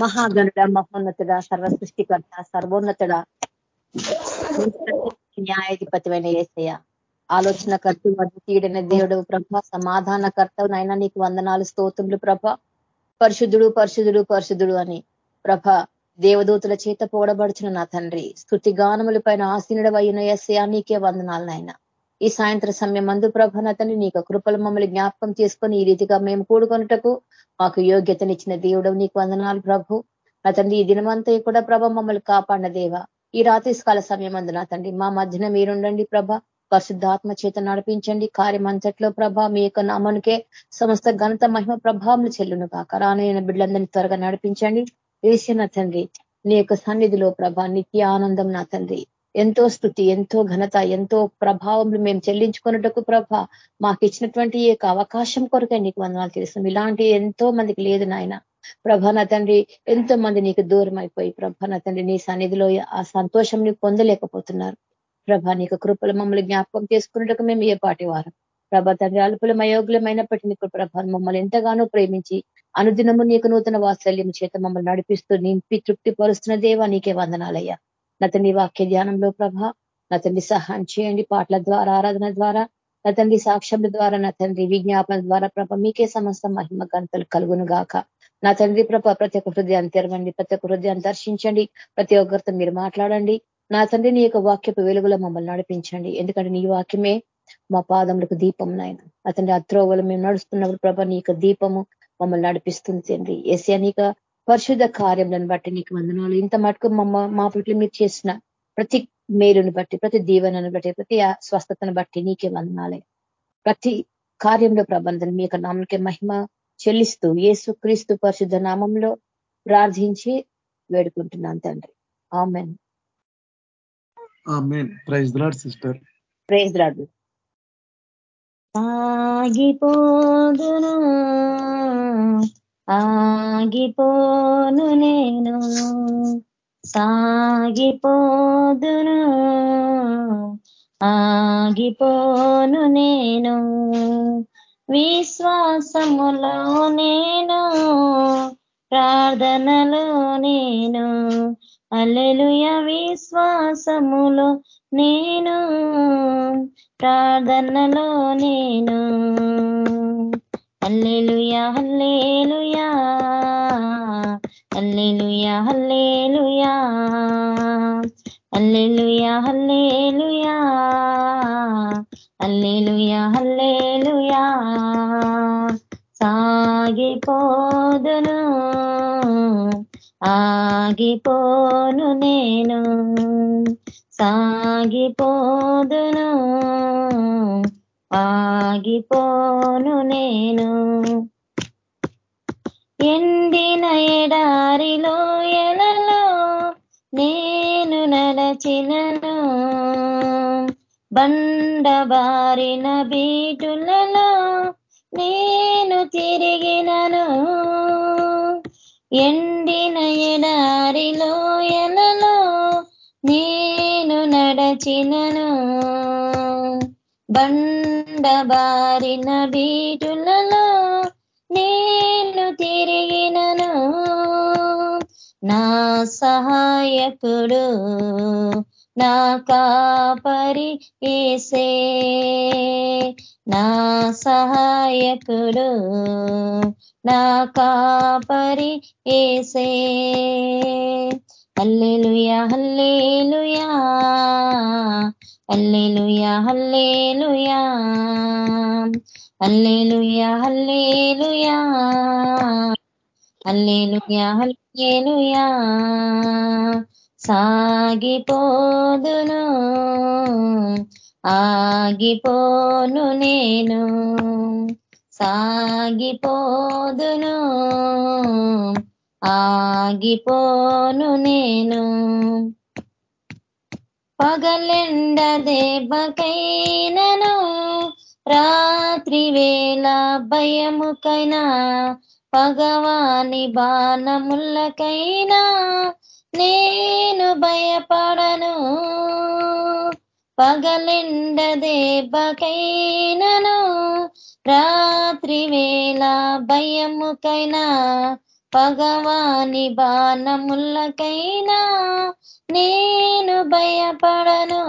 మహాగణుడ మహోన్నతుడ సర్వ సృష్టికర్త సర్వోన్నతుడ న్యాయాధిపతివైన ఏసయ్య. ఆలోచన కర్త వడ్డు దేవుడు ప్రభ సమాధాన కర్త నైనా నీకు వందనాలు స్తోత్రులు ప్రభ. పరిశుద్ధుడు పరిశుద్ధుడు పరిశుద్ధుడు అని ప్రభ దేవదూతుల చేత పోడబడుచున్న నా తండ్రి. స్థుతి గానముల పైన ఆసీనుడ నీకే వందనాలు నాయనా. ఈ సాయంత్ర సమయం మందు ప్రభ నా నీకు కృపలు మమ్మల్ని జ్ఞాపకం చేసుకొని ఈ రీతిగా మేము కూడుకొనుటకు మాకు యోగ్యతనిచ్చిన దేవుడు నీకు వందనాలు ప్రభు. నా తండ్రి ఈ దినమంతా కూడా ప్రభ మమ్మల్ని కాపాడిన దేవ. ఈ రాత్రి కాల సమయం అందు నా తండ్రి మా మధ్యన మీరుండండి ప్రభ. పరిశుద్ధాత్మ చేత నడిపించండి. కార్యమంతట్లో ప్రభ మీ యొక్క నామనుకే సమస్త ఘనత మహిమ ప్రభావం చెల్లును కాక రానైన బిడ్డలందరినీ త్వరగా నడిపించండి. వేసిన తండ్రి నీ యొక్క సన్నిధిలో ప్రభ నిత్య ఆనందం నా తండ్రి. ఎంతో స్థుతి ఎంతో ఘనత ఎంతో ప్రభావం మేము చెల్లించుకున్నట్టుకు ప్రభ మాకు ఇచ్చినటువంటి ఈ అవకాశం కొరకే నీకు వందనాలు తెలుస్తాం ఇలాంటి ఎంతో మందికి లేదు నాయన. ప్రభాన తండ్రి ఎంతో మంది నీకు దూరం అయిపోయి ప్రభాన తండ్రి నీ సన్నిధిలో ఆ సంతోషం పొందలేకపోతున్నారు. ప్రభ నీకు కృపలు మమ్మల్ని జ్ఞాపకం చేసుకున్నట్టుకు మేము ఏ పాటి వారం. ప్రభ తండ్రి అల్పులం అయోగ్యమైనప్పటికీ నీకు ప్రభ మమ్మల్ని ఎంతగానో ప్రేమించి అనుదినము నీకు నూతన వాత్సల్యం చేత మమ్మల్ని నడిపిస్తూ నింపి తృప్తి పరుస్తున్న దేవా నీకే వందనాలయ్యా. నతని వాక్య ధ్యానంలో ప్రభ నతండి సహాయం చేయండి పాటల ద్వారా ఆరాధన ద్వారా నతండి సాక్ష్యం ద్వారా నా తండ్రి విజ్ఞాపన ద్వారా ప్రభ మీకే సమస్త మహిమ గంతలు కలుగును గాక. నా తండ్రి ప్రభ ప్రతి ఒక్క హృదయాన్ని తెరవండి ప్రతి ఒక్క హృదయాన్ని దర్శించండి ప్రతి ఒక్కరితో మీరు మాట్లాడండి నా తండ్రి నీ యొక్క వాక్యపు వెలుగులో మమ్మల్ని నడిపించండి. ఎందుకంటే నీ వాక్యమే మా పాదములకు దీపం నాయన. అతని అత్రోవలు మేము నడుస్తున్నప్పుడు ప్రభ నీ దీపము మమ్మల్ని నడిపిస్తుంది తండ్రి. ఎస్యా నీక పరిశుద్ధ కార్యములను బట్టి నీకు వందనాలు. ఇంత మటుకు మమ్మ మా పట్ల మీరు చేసిన ప్రతి మేలుని బట్టి ప్రతి దీవెనను బట్టి ప్రతి స్వస్థతను బట్టి నీకే వందనాలే. ప్రతి కార్యంలో ప్రబంధన మీ యొక్క నామకే మహిమ చెల్లిస్తూ ఏసు క్రీస్తు పరిశుద్ధ నామంలో ప్రార్థించి వేడుకుంటున్నాను తండ్రి. Amen. Praise Lord sister. Praise Lord ఆగిపోదును? ఆగిపోను నేను సాగిపోదును. ఆగిపోను నేను విశ్వాసములో నేను ప్రార్థనలో నేను. అల్లెలుయ విశ్వాసములో నేను ప్రార్థనలో నేను. Hallelujah hallelujah. Hallelujah hallelujah. Hallelujah hallelujah. Hallelujah hallelujah. సాగిపోదును ఆగిపోను నేను. సాగిపోదును ఆగిపోను నేను. ఎండిన ఎడారిలో ఎలలో నేను నడచినను. బండబారిన బీటులలో నేను తిరిగినను. ఎండిన ఎడారిలో ఎలలో నేను నడచినను. బండబారిన బీటులలో నేను తిరిగినను. నా సహాయకుడు నా కాపరి ఏసే. నా సహాయకుడు నా కాపరి ఏసే. Hallelujah hallelujah. Hallelujah hallelujah. Hallelujah hallelujah. Hallelujah hallelujah. సాగిపోదును ఆగిపోను నేను. సాగిపోదును ఆగిపోను నేను. పగలెండ దేవకైనను రాత్రి వేళ భయముకైనా పగవాని బాణములకైనా నేను భయపడను. పగలెండ దేవకైనను రాత్రి వేళ భయముకైనా భగవాని బాణములకైనా నేను భయపడను.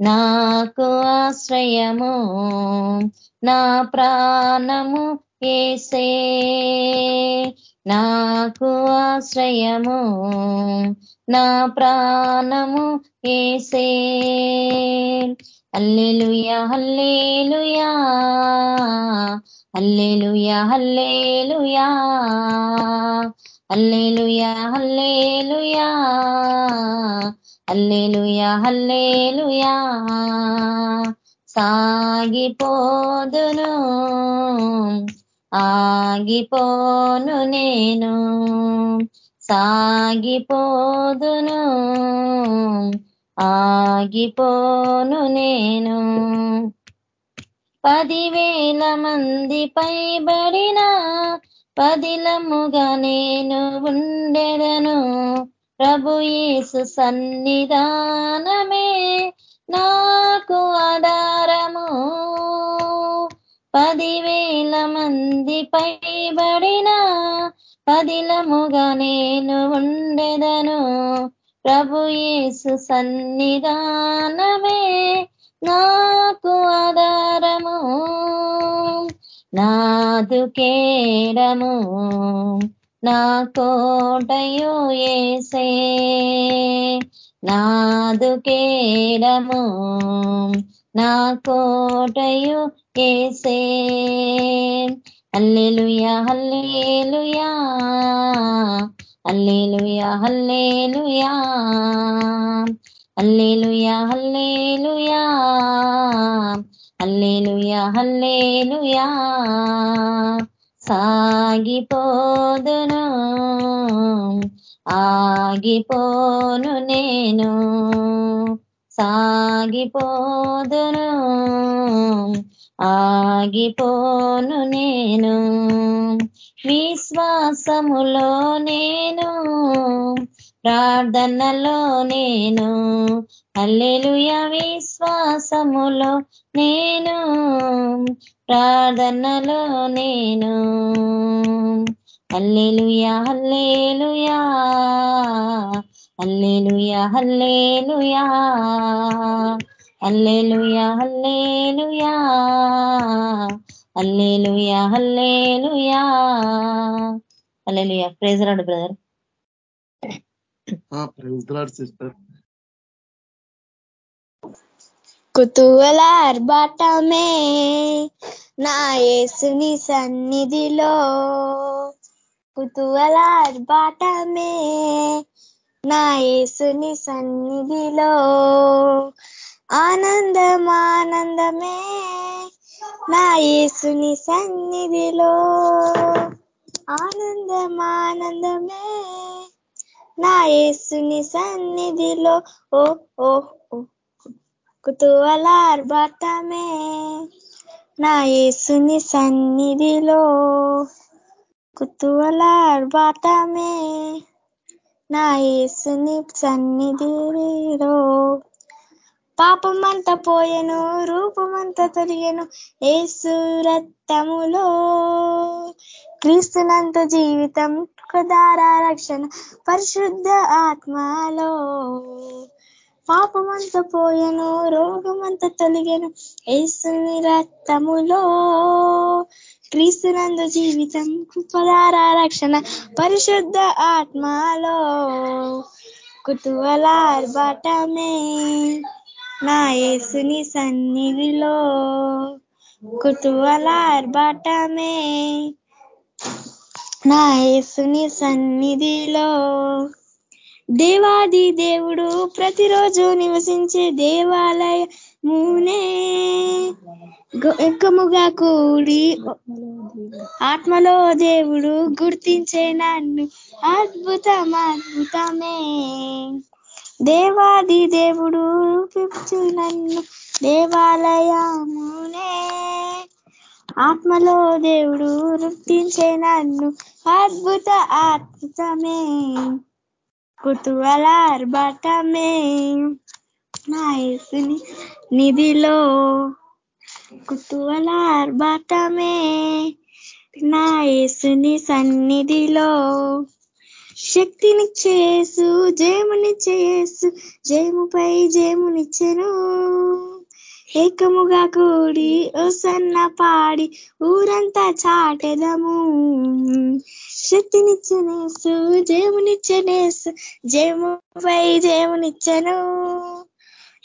నాకు ఆశ్రయము నా ప్రాణము ఏసే. నాకు ఆశ్రయము నా ప్రాణము ఏసే. Alleluia hallelujah. Hallelujah hallelujah. Hallelujah hallelujah. Hallelujah hallelujah. సాగిపోదును ఆగిపోను నేను. సాగిపోదును ఆగిపోను నేను. పదివేల మంది పైబడిన పదిలముగా నేను ఉండెదను. ప్రభు యేసు సన్నిధానమే నాకు ఆధారము. పదివేల మంది పైబడిన పదిలముగా నేను ఉండెదను. ప్రభు యేసు సన్నిధానమే నాకు ఆధారము. నాదు కేడము. నా కోటయు ఏసే నాదు కేడము. నా కోటయు ఏసే hallelujah hallelujah. Hallelujah hallelujah. Hallelujah hallelujah. Hallelujah hallelujah. సాగిపోదును ఆగిపోను నేను. సాగిపోదును ఆగిపోను నేను. విశ్వాసములో నేను ప్రార్థనలో నేను. అల్లెలుయ విశ్వాసములో నేను ప్రార్థనలో నేను. Alleluia alleluia alleluia alleluia alleluia alleluia hallelujah hallelujah. Hallelujah. Praise Lord brother praise Lord sister కుతూహల ఆర్భాటమే నా యేసుని సన్నిధిలో. కుతూహల ఆర్భాటమే నా యేసుని సన్నిధిలో. ఆనందం ఆనందమే నా యేసుని సన్నిధిలో ఆనందం ఆనందమే నా యేసుని సన్నిధిలో ఓ ఓ కుతూహల ఆర్భాటమే నా యేసుని సన్నిధిలో కుతూహల ఆర్భాటమే నా యేసుని సన్నిధిలో పాపమంత పోయెను రూపమంత తొలిగెను. ఏసు రక్తములో క్రీస్తునంత జీవితం దార రక్షణ పరిశుద్ధ ఆత్మలో. పాపమంత పోయెను రోగమంత తొలిగెను. ఏసుని రక్తములో క్రీస్తునందు జీవితం కృపదార రక్షణ పరిశుద్ధ ఆత్మలో. కుతూహలార్బాటమే నా యేసుని సన్నిధిలో కుతూహలార్భటమే నా యేసుని సన్నిధిలో దేవాది దేవుడు ప్రతిరోజు నివసించే దేవాలయమునే. ఎక్కముగా కూడి ఆత్మలో దేవుడు గుర్తించే నన్ను అద్భుతం అద్భుతమే. దేవాది దేవుడు రూపించు నన్ను దేవాలయమునే. ఆత్మలో దేవుడు వృత్తించే నన్ను అద్భుత అద్భుతమే. కుతూహలార్భటమే నా యేసుని నిధిలో కుతూహలార్భటమే నా యేసుని సన్నిధిలో శక్తినిచ్చేసు జయమునిచ్చేసు జయముపై జయమునిచ్చెను. ఏకముగా కూడి ఓ సన్న పాడి ఊరంతా చాటెదము. శక్తినిచ్చనేసు జయమునిచ్చనేసు జయముపై జయమునిచ్చను.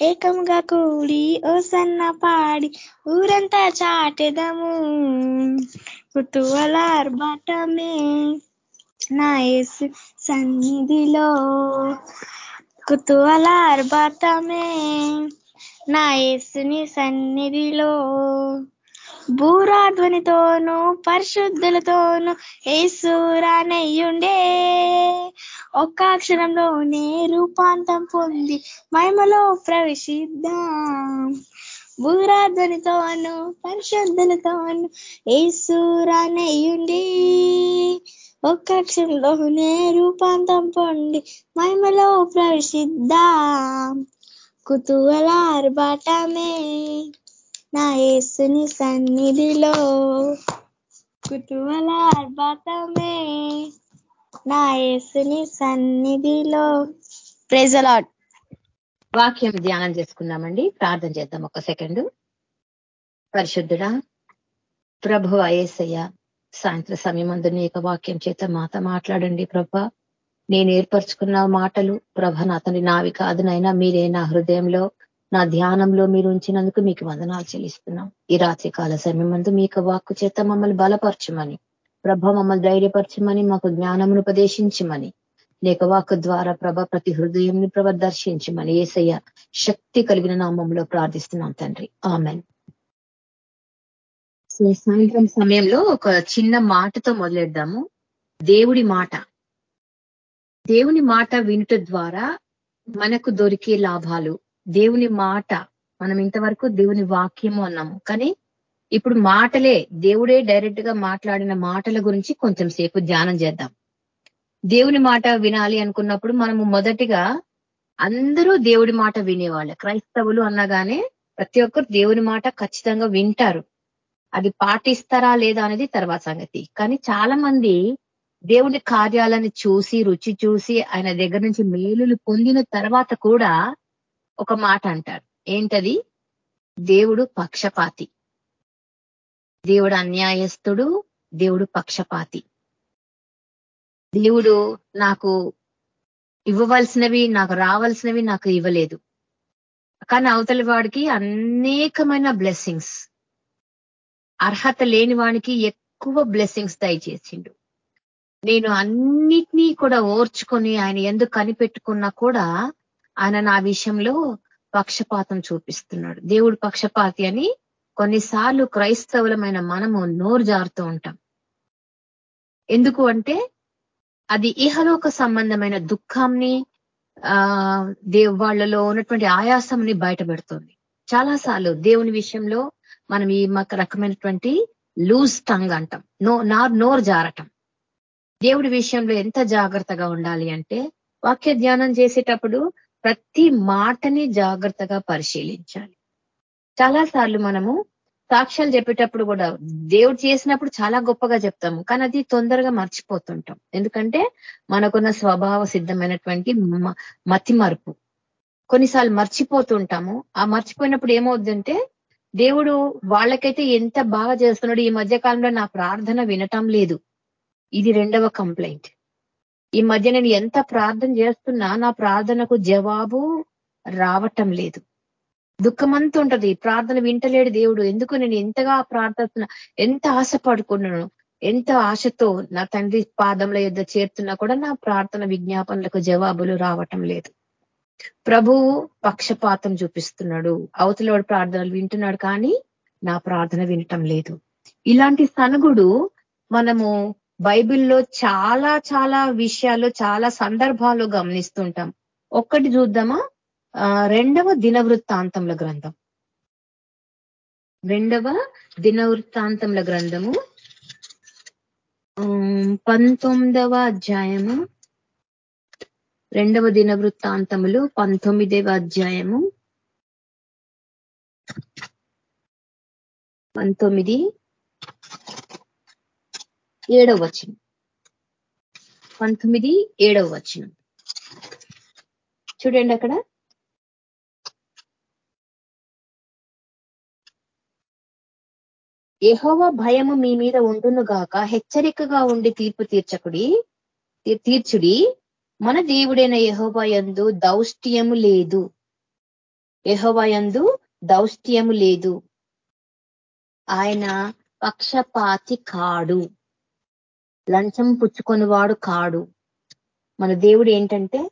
ఏకముగా కూడి ఓ సన్న పాడి ఊరంతా చాటెదము. కుతువల ఆర్భాటమే నా యేసు సన్నిధిలో కుతూహల అర్భాతమే నా యేసుని సన్నిధిలో భూరాధ్వనితోనూ పరిశుద్ధులతోనూ ఏసురానయ్యుండే ఒక్క అక్షరంలోనే రూపాంతం పొంది మహిమలో ప్రవేశిద్దాం. భూరాధ్వనితోనూ పరిశుద్ధులతోనూ ఏసురానయ్యుండి ఒక్క క్షణంలో రూపాంతం పొంది మహిమలో ప్రసిద్ధాం కుతూహల ఆర్భాటమే నా యేసుని సన్నిధిలో. కుతూహల ఆర్భాటమే నా యేసుని సన్నిధిలో. ప్రెజలాట్ వాక్యం ధ్యానం చేసుకుందామండి. ప్రార్థన చేద్దాం ఒక సెకండ్. పరిశుద్ధుడా ప్రభు అయేసయ్య సాయంత్ర సమయం అందు నీ యొక్క వాక్యం చేత మాత మాట్లాడండి ప్రభ. నేను ఏర్పరచుకున్న మాటలు ప్రభ నా తండ్రి నావి కాదు నైనా మీరే నా హృదయంలో నా ధ్యానంలో మీరు ఉంచినందుకు మీకు వందనాలు చెల్లిస్తున్నాం. ఈ రాత్రి కాల సమయం అందు మీ వాక్కు చేత మమ్మల్ని బలపరచమని ప్రభ మమ్మల్ని ధైర్యపరచమని మాకు జ్ఞానమును ఉపదేశించమని లేక వాక్ ద్వారా ప్రభ ప్రతి హృదయంని ప్రభ దర్శించమని ఏసయ్య శక్తి కలిగిన నామంలో ప్రార్థిస్తున్నాం తండ్రి. ఆమెన్. సాయంత్రం సమయంలో ఒక చిన్న మాటతో మొదలెడదాము దేవుడి మాట. దేవుని మాట వినుట ద్వారా మనకు దొరికే లాభాలు. దేవుని మాట. మనం ఇంతవరకు దేవుని వాక్యము అన్నాము. కానీ ఇప్పుడు మాటలే దేవుడే డైరెక్ట్గా మాట్లాడిన మాటల గురించి కొంచెం సేపు ధ్యానం చేద్దాం. దేవుని మాట వినాలి అనుకున్నప్పుడు మనము మొదటిగా అందరూ దేవుడి మాట వినేవాళ్ళు. క్రైస్తవులు అన్నగానే ప్రతి ఒక్కరు దేవుని మాట ఖచ్చితంగా వింటారు. అది పాటిస్తారా లేదా అనేది తర్వాత సంగతి. కానీ చాలా మంది దేవుని కార్యాలను చూసి రుచి చూసి ఆయన దగ్గర నుంచి మేలులు పొందిన తర్వాత కూడా ఒక మాట అంటారు. ఏంటది? దేవుడు పక్షపాతి. దేవుడు అన్యాయస్తుడు దేవుడు పక్షపాతి. దేవుడు నాకు ఇవ్వవలసినవి నాకు రావాల్సినవి నాకు ఇవ్వలేదు. కానీ అవతలి వాడికి అనేకమైన బ్లెస్సింగ్స్ అర్హత లేని వానికి ఎక్కువ బ్లెస్సింగ్స్ దయచేసిండు నేను అన్నిటినీ కూడా ఓర్చుకొని ఆయన ఎందుకు కనిపెట్టుకున్నా కూడా ఆయన నా విషయంలో పక్షపాతం చూపిస్తున్నాడు. దేవుడు పక్షపాతి అని కొన్నిసార్లు క్రైస్తవులమైన మనము నోరు జారుతూ ఉంటాం. ఎందుకు అంటే అది ఇహలోక సంబంధమైన దుఃఖాన్ని ఆ దేవ్ వాళ్ళలో ఉన్నటువంటి ఆయాసంని బయటపెడుతుంది. చాలాసార్లు దేవుని విషయంలో మనం ఈ రకమైనటువంటి లూజ్ టంగ్ అంటాం. నో నార్ నోరు జారటం. దేవుడి విషయంలో ఎంత జాగ్రత్తగా ఉండాలి అంటే వాక్య ధ్యానం చేసేటప్పుడు ప్రతి మాటని జాగ్రత్తగా పరిశీలించాలి. చాలా సార్లు మనము సాక్ష్యాలు చెప్పేటప్పుడు కూడా దేవుడు చేసినప్పుడు చాలా గొప్పగా చెప్తాము కానీ అది తొందరగా మర్చిపోతుంటాం. ఎందుకంటే మనకున్న స్వభావ సిద్ధమైనటువంటి మతి మరుపు కొన్నిసార్లు మర్చిపోతుంటాము. ఆ మర్చిపోయినప్పుడు ఏమవుద్దంటే దేవుడు వాళ్ళకైతే ఎంత బాగా చేస్తున్నాడు ఈ మధ్య కాలంలో నా ప్రార్థన వినటం లేదు. ఇది రెండవ కంప్లైంట్. ఈ మధ్య నేను ఎంత ప్రార్థన చేస్తున్నా నా ప్రార్థనకు జవాబు రావటం లేదు. దుఃఖమంతా ఉంటది. ప్రార్థన వింటలేడు దేవుడు. ఎందుకు నేను ఎంతగా ప్రార్థన ఎంత ఆశ పడుకున్నాను ఎంత ఆశతో నా తండ్రి పాదంలో యుద్ధ చేరుతున్నా కూడా నా ప్రార్థన విజ్ఞాపనలకు జవాబులు రావటం లేదు. ప్రభువు పక్షపాతం చూపిస్తున్నాడు. అవతలవాడు ప్రార్థనలు వింటున్నాడు కానీ నా ప్రార్థన వినటం లేదు. ఇలాంటి సనుగుడు మనము బైబిల్లో చాలా చాలా విషయాలు చాలా సందర్భాలు గమనిస్తుంటాం. ఒక్కటి చూద్దామా? రెండవ దినవృత్తాంతముల గ్రంథం. రెండవ దినవృత్తాంతముల గ్రంథము. పంతొమ్మిదవ అధ్యాయము. రెండవ దిన వృత్తాంతములు పంతొమ్మిదవ అధ్యాయము. పంతొమ్మిది ఏడవ వచనం. పంతొమ్మిది ఏడవ వచనం. చూడండి అక్కడ. యహోవ భయము మీ మీద ఉండును గాక హెచ్చరికగా ఉండి తీర్పు తీర్చకుడి తీర్చుడి. మన దేవుడైన యహోవయందు దౌష్ట్యము లేదు. యహోవయందు దౌష్ట్యము లేదు. ఆయన పక్షపాతి కాడు. లంచం పుచ్చుకొనివాడు కాడు. మన దేవుడు ఏంటంటే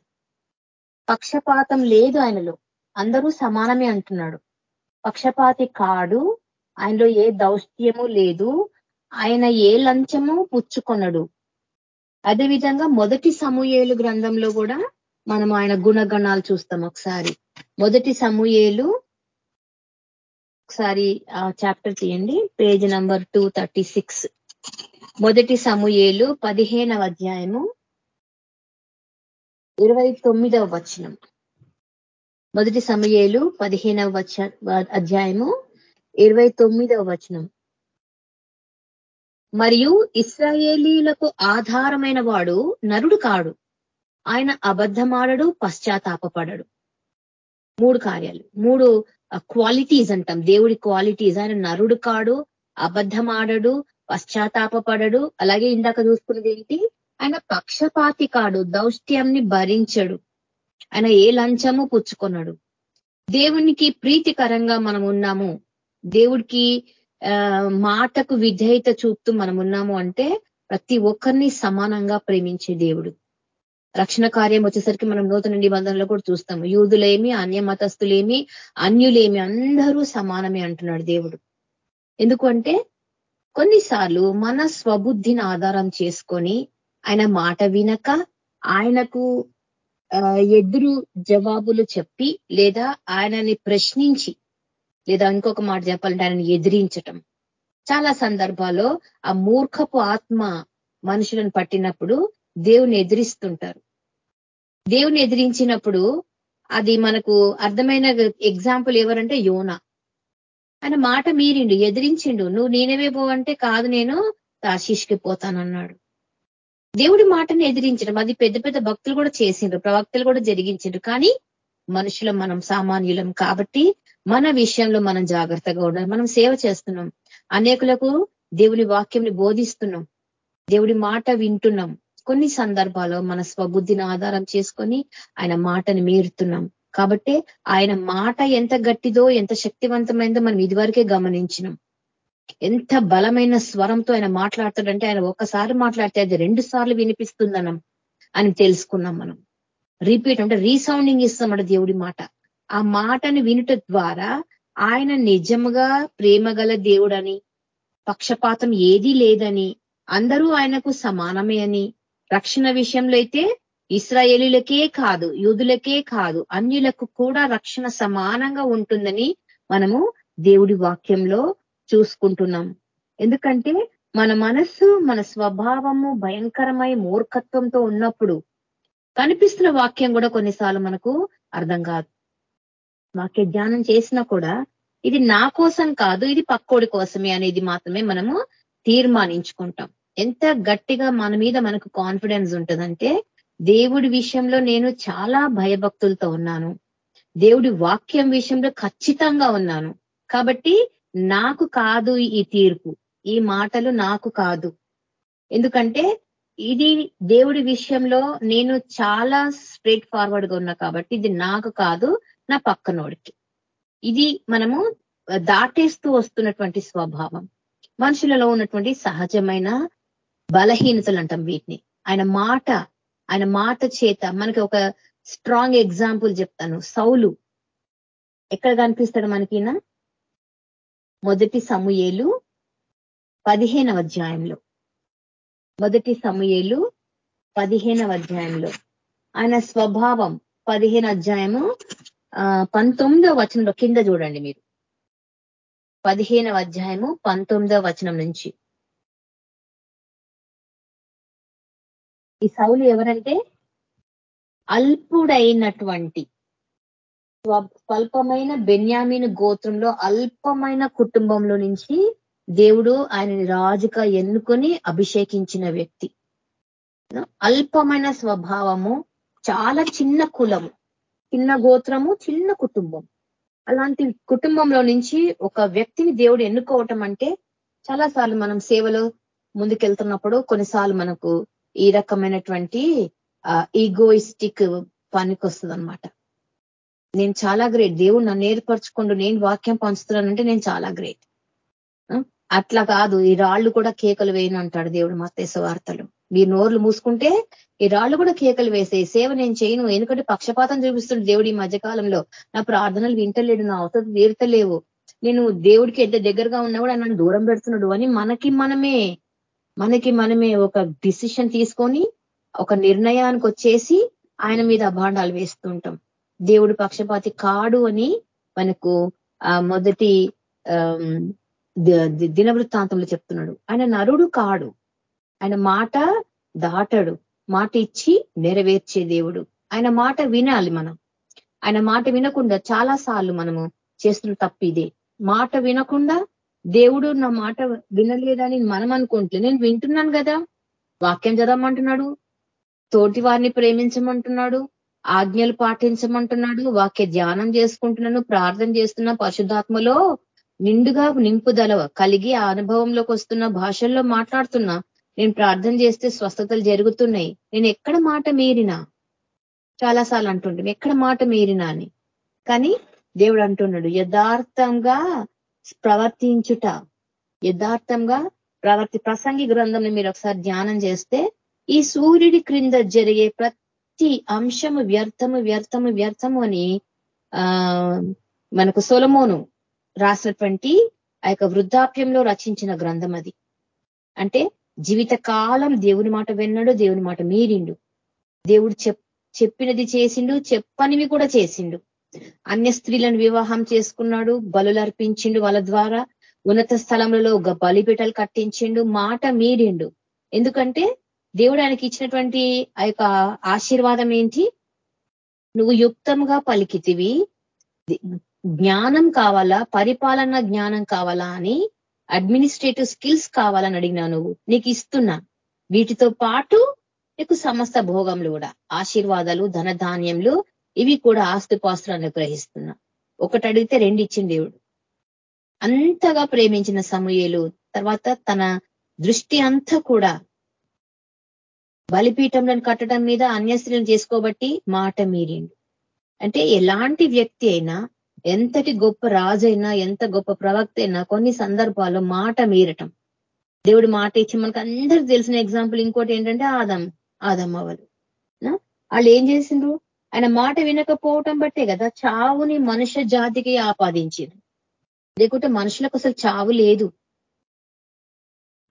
పక్షపాతం లేదు ఆయనలో. అందరూ సమానమే అంటున్నాడు. పక్షపాతి కాడు ఆయనలో ఏ దౌష్ట్యము లేదు. ఆయన ఏ లంచము పుచ్చుకొనడు. అదేవిధంగా మొదటి సమూహేలు గ్రంథంలో కూడా మనం ఆయన గుణగణాలు చూస్తాం ఒకసారి. మొదటి సమూహేలు ఒకసారి ఆ చాప్టర్ తీయండి. పేజ్ నంబర్ టూ మొదటి సమూహేలు పదిహేనవ అధ్యాయము ఇరవై తొమ్మిదవ వచనం. మొదటి సమయేలు పదిహేనవ వచ అధ్యాయము ఇరవై తొమ్మిదవ వచనం. మరియు ఇస్రాయేలీలకు ఆధారమైన వాడు నరుడు కాడు. ఆయన అబద్ధమాడడు పశ్చాత్తాపడడు మూడు కార్యాలు. మూడు క్వాలిటీస్ అంటాం. దేవుడి క్వాలిటీస్ ఆయన నరుడు కాడు అబద్ధమాడడు పశ్చాత్తాపడడు అలాగే ఇందాక చూసుకున్నది ఏంటి? ఆయన పక్షపాతి కాడు దౌష్ట్యంని భరించడు. ఆయన ఏ లంచము పుచ్చుకున్నాడు దేవునికి ప్రీతికరంగా మనం ఉన్నాము దేవుడికి మాటకు విధేయత చూపుతూ మనం ఉన్నాము అంటే ప్రతి ఒక్కరిని సమానంగా ప్రేమించే దేవుడు. రక్షణ కార్యం వచ్చేసరికి మనం నూతన నిబంధనలో కూడా చూస్తాము. యూదులేమి అన్య మతస్థులేమి అన్యులేమి అందరూ సమానమే అంటున్నాడు దేవుడు. ఎందుకంటే కొన్నిసార్లు మన స్వబుద్ధిని ఆధారం చేసుకొని ఆయన మాట వినక ఆయనకు ఎదురు జవాబులు చెప్పి లేదా ఆయనని ప్రశ్నించి లేదా ఇంకొక మాట చెప్పాలంటే ఆయన ఎదిరించటం. చాలా సందర్భాల్లో ఆ మూర్ఖపు ఆత్మ మనుషులను పట్టినప్పుడు దేవుని ఎదిరిస్తుంటారు. దేవుని ఎదిరించినప్పుడు అది మనకు అర్థమైన ఎగ్జాంపుల్ ఎవరంటే యోన. ఆయన మాట మీరిండు ఎదిరించిండు నువ్వు నేనేవే పోవంటే కాదు నేను తాశీష్కి పోతానన్నాడు. దేవుడి మాటను ఎదిరించడం అది పెద్ద పెద్ద భక్తులు కూడా చేసిండ్రు ప్రవక్తలు కూడా జరిగించిండ్రు కానీ మనుషులం మనం సామాన్యులం కాబట్టి మన విషయంలో మనం జాగ్రత్తగా ఉండాలి. మనం సేవ చేస్తున్నాం. అనేకులకు దేవుని వాక్యంని బోధిస్తున్నాం. దేవుడి మాట వింటున్నాం. కొన్ని సందర్భాల్లో మన స్వబుద్ధిని ఆధారం చేసుకొని ఆయన మాటని మీరుతున్నాం. కాబట్టి ఆయన మాట ఎంత గట్టిదో ఎంత శక్తివంతమైందో మనం ఇదివరకే గమనించినాం. ఎంత బలమైన స్వరంతో ఆయన మాట్లాడతాడంటే ఆయన ఒక్కసారి మాట్లాడితే అది రెండు సార్లు వినిపిస్తుందనం అని తెలుసుకున్నాం మనం. రిపీట్ అంటే రీసౌండింగ్ ఇస్తామట దేవుడి మాట. ఆ మాటను వినుట ద్వారా ఆయన నిజముగా ప్రేమగల దేవుడని పక్షపాతం ఏదీ లేదని అందరూ ఆయనకు సమానమే అని. రక్షణ విషయంలో అయితే ఇస్రాయేలీలకే కాదు యూదులకే కాదు అన్యులకు కూడా రక్షణ సమానంగా ఉంటుందని మనము దేవుడి వాక్యంలో చూసుకుంటున్నాం. ఎందుకంటే మన మనస్సు మన స్వభావము భయంకరమై మూర్ఖత్వంతో ఉన్నప్పుడు కనిపిస్తున్న వాక్యం కూడా కొన్నిసార్లు మనకు అర్థం కాదు. వాక్య ధ్యానం చేసినా కూడా ఇది నా కోసం కాదు ఇది పక్కోడి కోసమే అనేది మాత్రమే మనము తీర్మానించుకుంటాం. ఎంత గట్టిగా మన మీద మనకు కాన్ఫిడెన్స్ ఉంటుందంటే దేవుడి విషయంలో నేను చాలా భయభక్తులతో ఉన్నాను. దేవుడి వాక్యం విషయంలో ఖచ్చితంగా ఉన్నాను. కాబట్టి నాకు కాదు ఈ తీర్పు ఈ మాటలు నాకు కాదు. ఎందుకంటే ఇది దేవుడి విషయంలో నేను చాలా స్ట్రేట్ ఫార్వర్డ్గా ఉన్నా కాబట్టి ఇది నాకు కాదు నా పక్కనోడికి. ఇది మనము దాటేస్తూ వస్తున్నటువంటి స్వభావం. మనుషులలో ఉన్నటువంటి సహజమైన బలహీనతలు అంటాం వీటిని. ఆయన మాట ఆయన మాట చేత మనకి ఒక స్ట్రాంగ్ ఎగ్జాంపుల్ చెప్తాను. సౌలు. ఎక్కడ కనిపిస్తాడు మనకినా మొదటి సమూయేలు పదిహేనవ అధ్యాయంలో. మొదటి సమూయేలు పదిహేనవ అధ్యాయంలో. ఆయన స్వభావం పదిహేను అధ్యాయము పంతొమ్మిదవ వచనంలో కింద చూడండి మీరు. పదిహేనవ అధ్యాయము పంతొమ్మిదవ వచనం నుంచి. ఈ సౌలు ఎవరంటే? అల్పుడైనటువంటి స్వల్పమైన బెన్యామీన్ గోత్రంలో అల్పమైన కుటుంబంలో నుంచి దేవుడు ఆయనని రాజుగా ఎన్నుకొని అభిషేకించిన వ్యక్తి. అల్పమైన స్వభావము చాలా చిన్న కులము. చిన్న గోత్రము చిన్న కుటుంబం. అలాంటి కుటుంబంలో నుంచి ఒక వ్యక్తిని దేవుడు ఎన్నుకోవటం అంటే చాలా సార్లు మనం సేవలో ముందుకెళ్తున్నప్పుడు కొన్నిసార్లు మనకు ఈ రకమైనటువంటి ఈగోయిస్టిక్ పనికి వస్తుందనమాట నేను చాలా గ్రేట్ దేవుడు నన్ను ఏర్పరచుకుంటూ నేను వాక్యం పంచుతున్నానంటే నేను చాలా గ్రేట్ అట్లా కాదు. ఈ రాళ్ళు కూడా కేకలు వేయను అంటాడు దేవుడు మత్తేస వార్తలు. మీరు నోర్లు మూసుకుంటే ఈ రాళ్ళు కూడా కేకలు వేసే సేవ నేను చేయను. ఎందుకంటే పక్షపాతం చూపిస్తుంది దేవుడు ఈ మధ్యకాలంలో. నా ప్రార్థనలు వింటలేడు నా అవసరం తీరుతలేవు. నేను దేవుడికి ఎంత దగ్గరగా ఉన్నా కూడా నన్ను దూరం పెడుతున్నాడు అని మనకి మనమే మనకి మనమే ఒక డిసిషన్ తీసుకొని ఒక నిర్ణయానికి వచ్చేసి ఆయన మీద అభాండాలు వేస్తుంటాం. దేవుడు పక్షపాతి కాడు అని మనకు ఆ మొదటి దినవృత్తాంతంలో చెప్తున్నాడు. ఆయన నరుడు కాడు. ఆయన మాట దాటడు మాట ఇచ్చి నెరవేర్చే దేవుడు. ఆయన మాట వినాలి మనం. ఆయన మాట వినకుండా చాలా సార్లు మనము చేస్తున్న తప్పు ఇదే. మాట వినకుండా దేవుడు నా మాట వినలేదని మనం అనుకుంటే నేను వింటున్నాను కదా. వాక్యం చదవమంటున్నాడు. తోటి వారిని ప్రేమించమంటున్నాడు. ఆజ్ఞలు పాటించమంటున్నాడు. వాక్య ధ్యానం చేసుకుంటున్నాను. ప్రార్థన చేస్తున్న పరిశుధాత్మలో నిండుగా నింపుదల కలిగి ఆ అనుభవంలోకి వస్తున్న భాషల్లో మాట్లాడుతున్నా. నేను ప్రార్థన చేస్తే స్వస్థతలు జరుగుతున్నాయి. నేను ఎక్కడ మాట మీరినా చాలాసార్లు అంటుంటాం ఎక్కడ మాట మీరినా అని. కానీ దేవుడు అంటున్నాడు యథార్థంగా ప్రవర్తించుట యథార్థంగా ప్రవర్తి ప్రసంగి గ్రంథంలో మీరు ఒకసారి ధ్యానం చేస్తే ఈ సూర్యుడి క్రింద జరిగే ప్రతి అంశము వ్యర్థము వ్యర్థము వ్యర్థము అని ఆ మనకు సొలమోను రాసినటువంటి ఆ యొక్క వృద్ధాప్యంలో రచించిన గ్రంథం అది. అంటే జీవిత కాలం దేవుని మాట విన్నాడు దేవుని మాట మీరిండు. దేవుడు చెప్పినది చేసిండు చెప్పనివి కూడా చేసిండు. అన్య స్త్రీలను వివాహం చేసుకున్నాడు బలు అర్పించిండు వాళ్ళ ద్వారా ఉన్నత స్థలంలో ఒక బలిపీటలు కట్టించిండు మాట మీరిండు. ఎందుకంటే దేవుడు ఆయనకి ఇచ్చినటువంటి ఆ యొక్క ఆశీర్వాదం ఏంటి? నువ్వు యుక్తంగా పలికితివి జ్ఞానం కావాలా పరిపాలన జ్ఞానం కావాలా అని అడ్మినిస్ట్రేటివ్ స్కిల్స్ కావాలని అడిగినా నువ్వు. నీకు ఇస్తున్నా. వీటితో పాటు నీకు సమస్త భోగంలు కూడా. ఆశీర్వాదాలు ధనధాన్యములు ఇవి కూడా ఆస్తుపాస్తులు అనుగ్రహిస్తున్నా. ఒకటి అడిగితే రెండు ఇచ్చింది దేవుడు. అంతగా ప్రేమించిన సమూహలు తర్వాత తన దృష్టి అంతా కూడా బలిపీఠంలను కట్టడం మీద అన్యస్త్రీలను చేసుకోబట్టి మాట మీరిండు. అంటే ఎలాంటి వ్యక్తి అయినా ఎంతటి గొప్ప రాజైనా ఎంత గొప్ప ప్రవక్త అయినా కొన్ని సందర్భాల్లో మాట మీరటం. దేవుడు మాట ఇచ్చి మనకు అందరికి తెలిసిన ఎగ్జాంపుల్ ఇంకోటి ఏంటంటే ఆదం ఆదం వాళ్ళు ఏం చేసిండ్రు? ఆయన మాట వినకపోవటం బట్టే కదా చావుని మనుష్య జాతికి ఆపాదించింది లేకుంటే మనుషులకు అసలు చావు లేదు.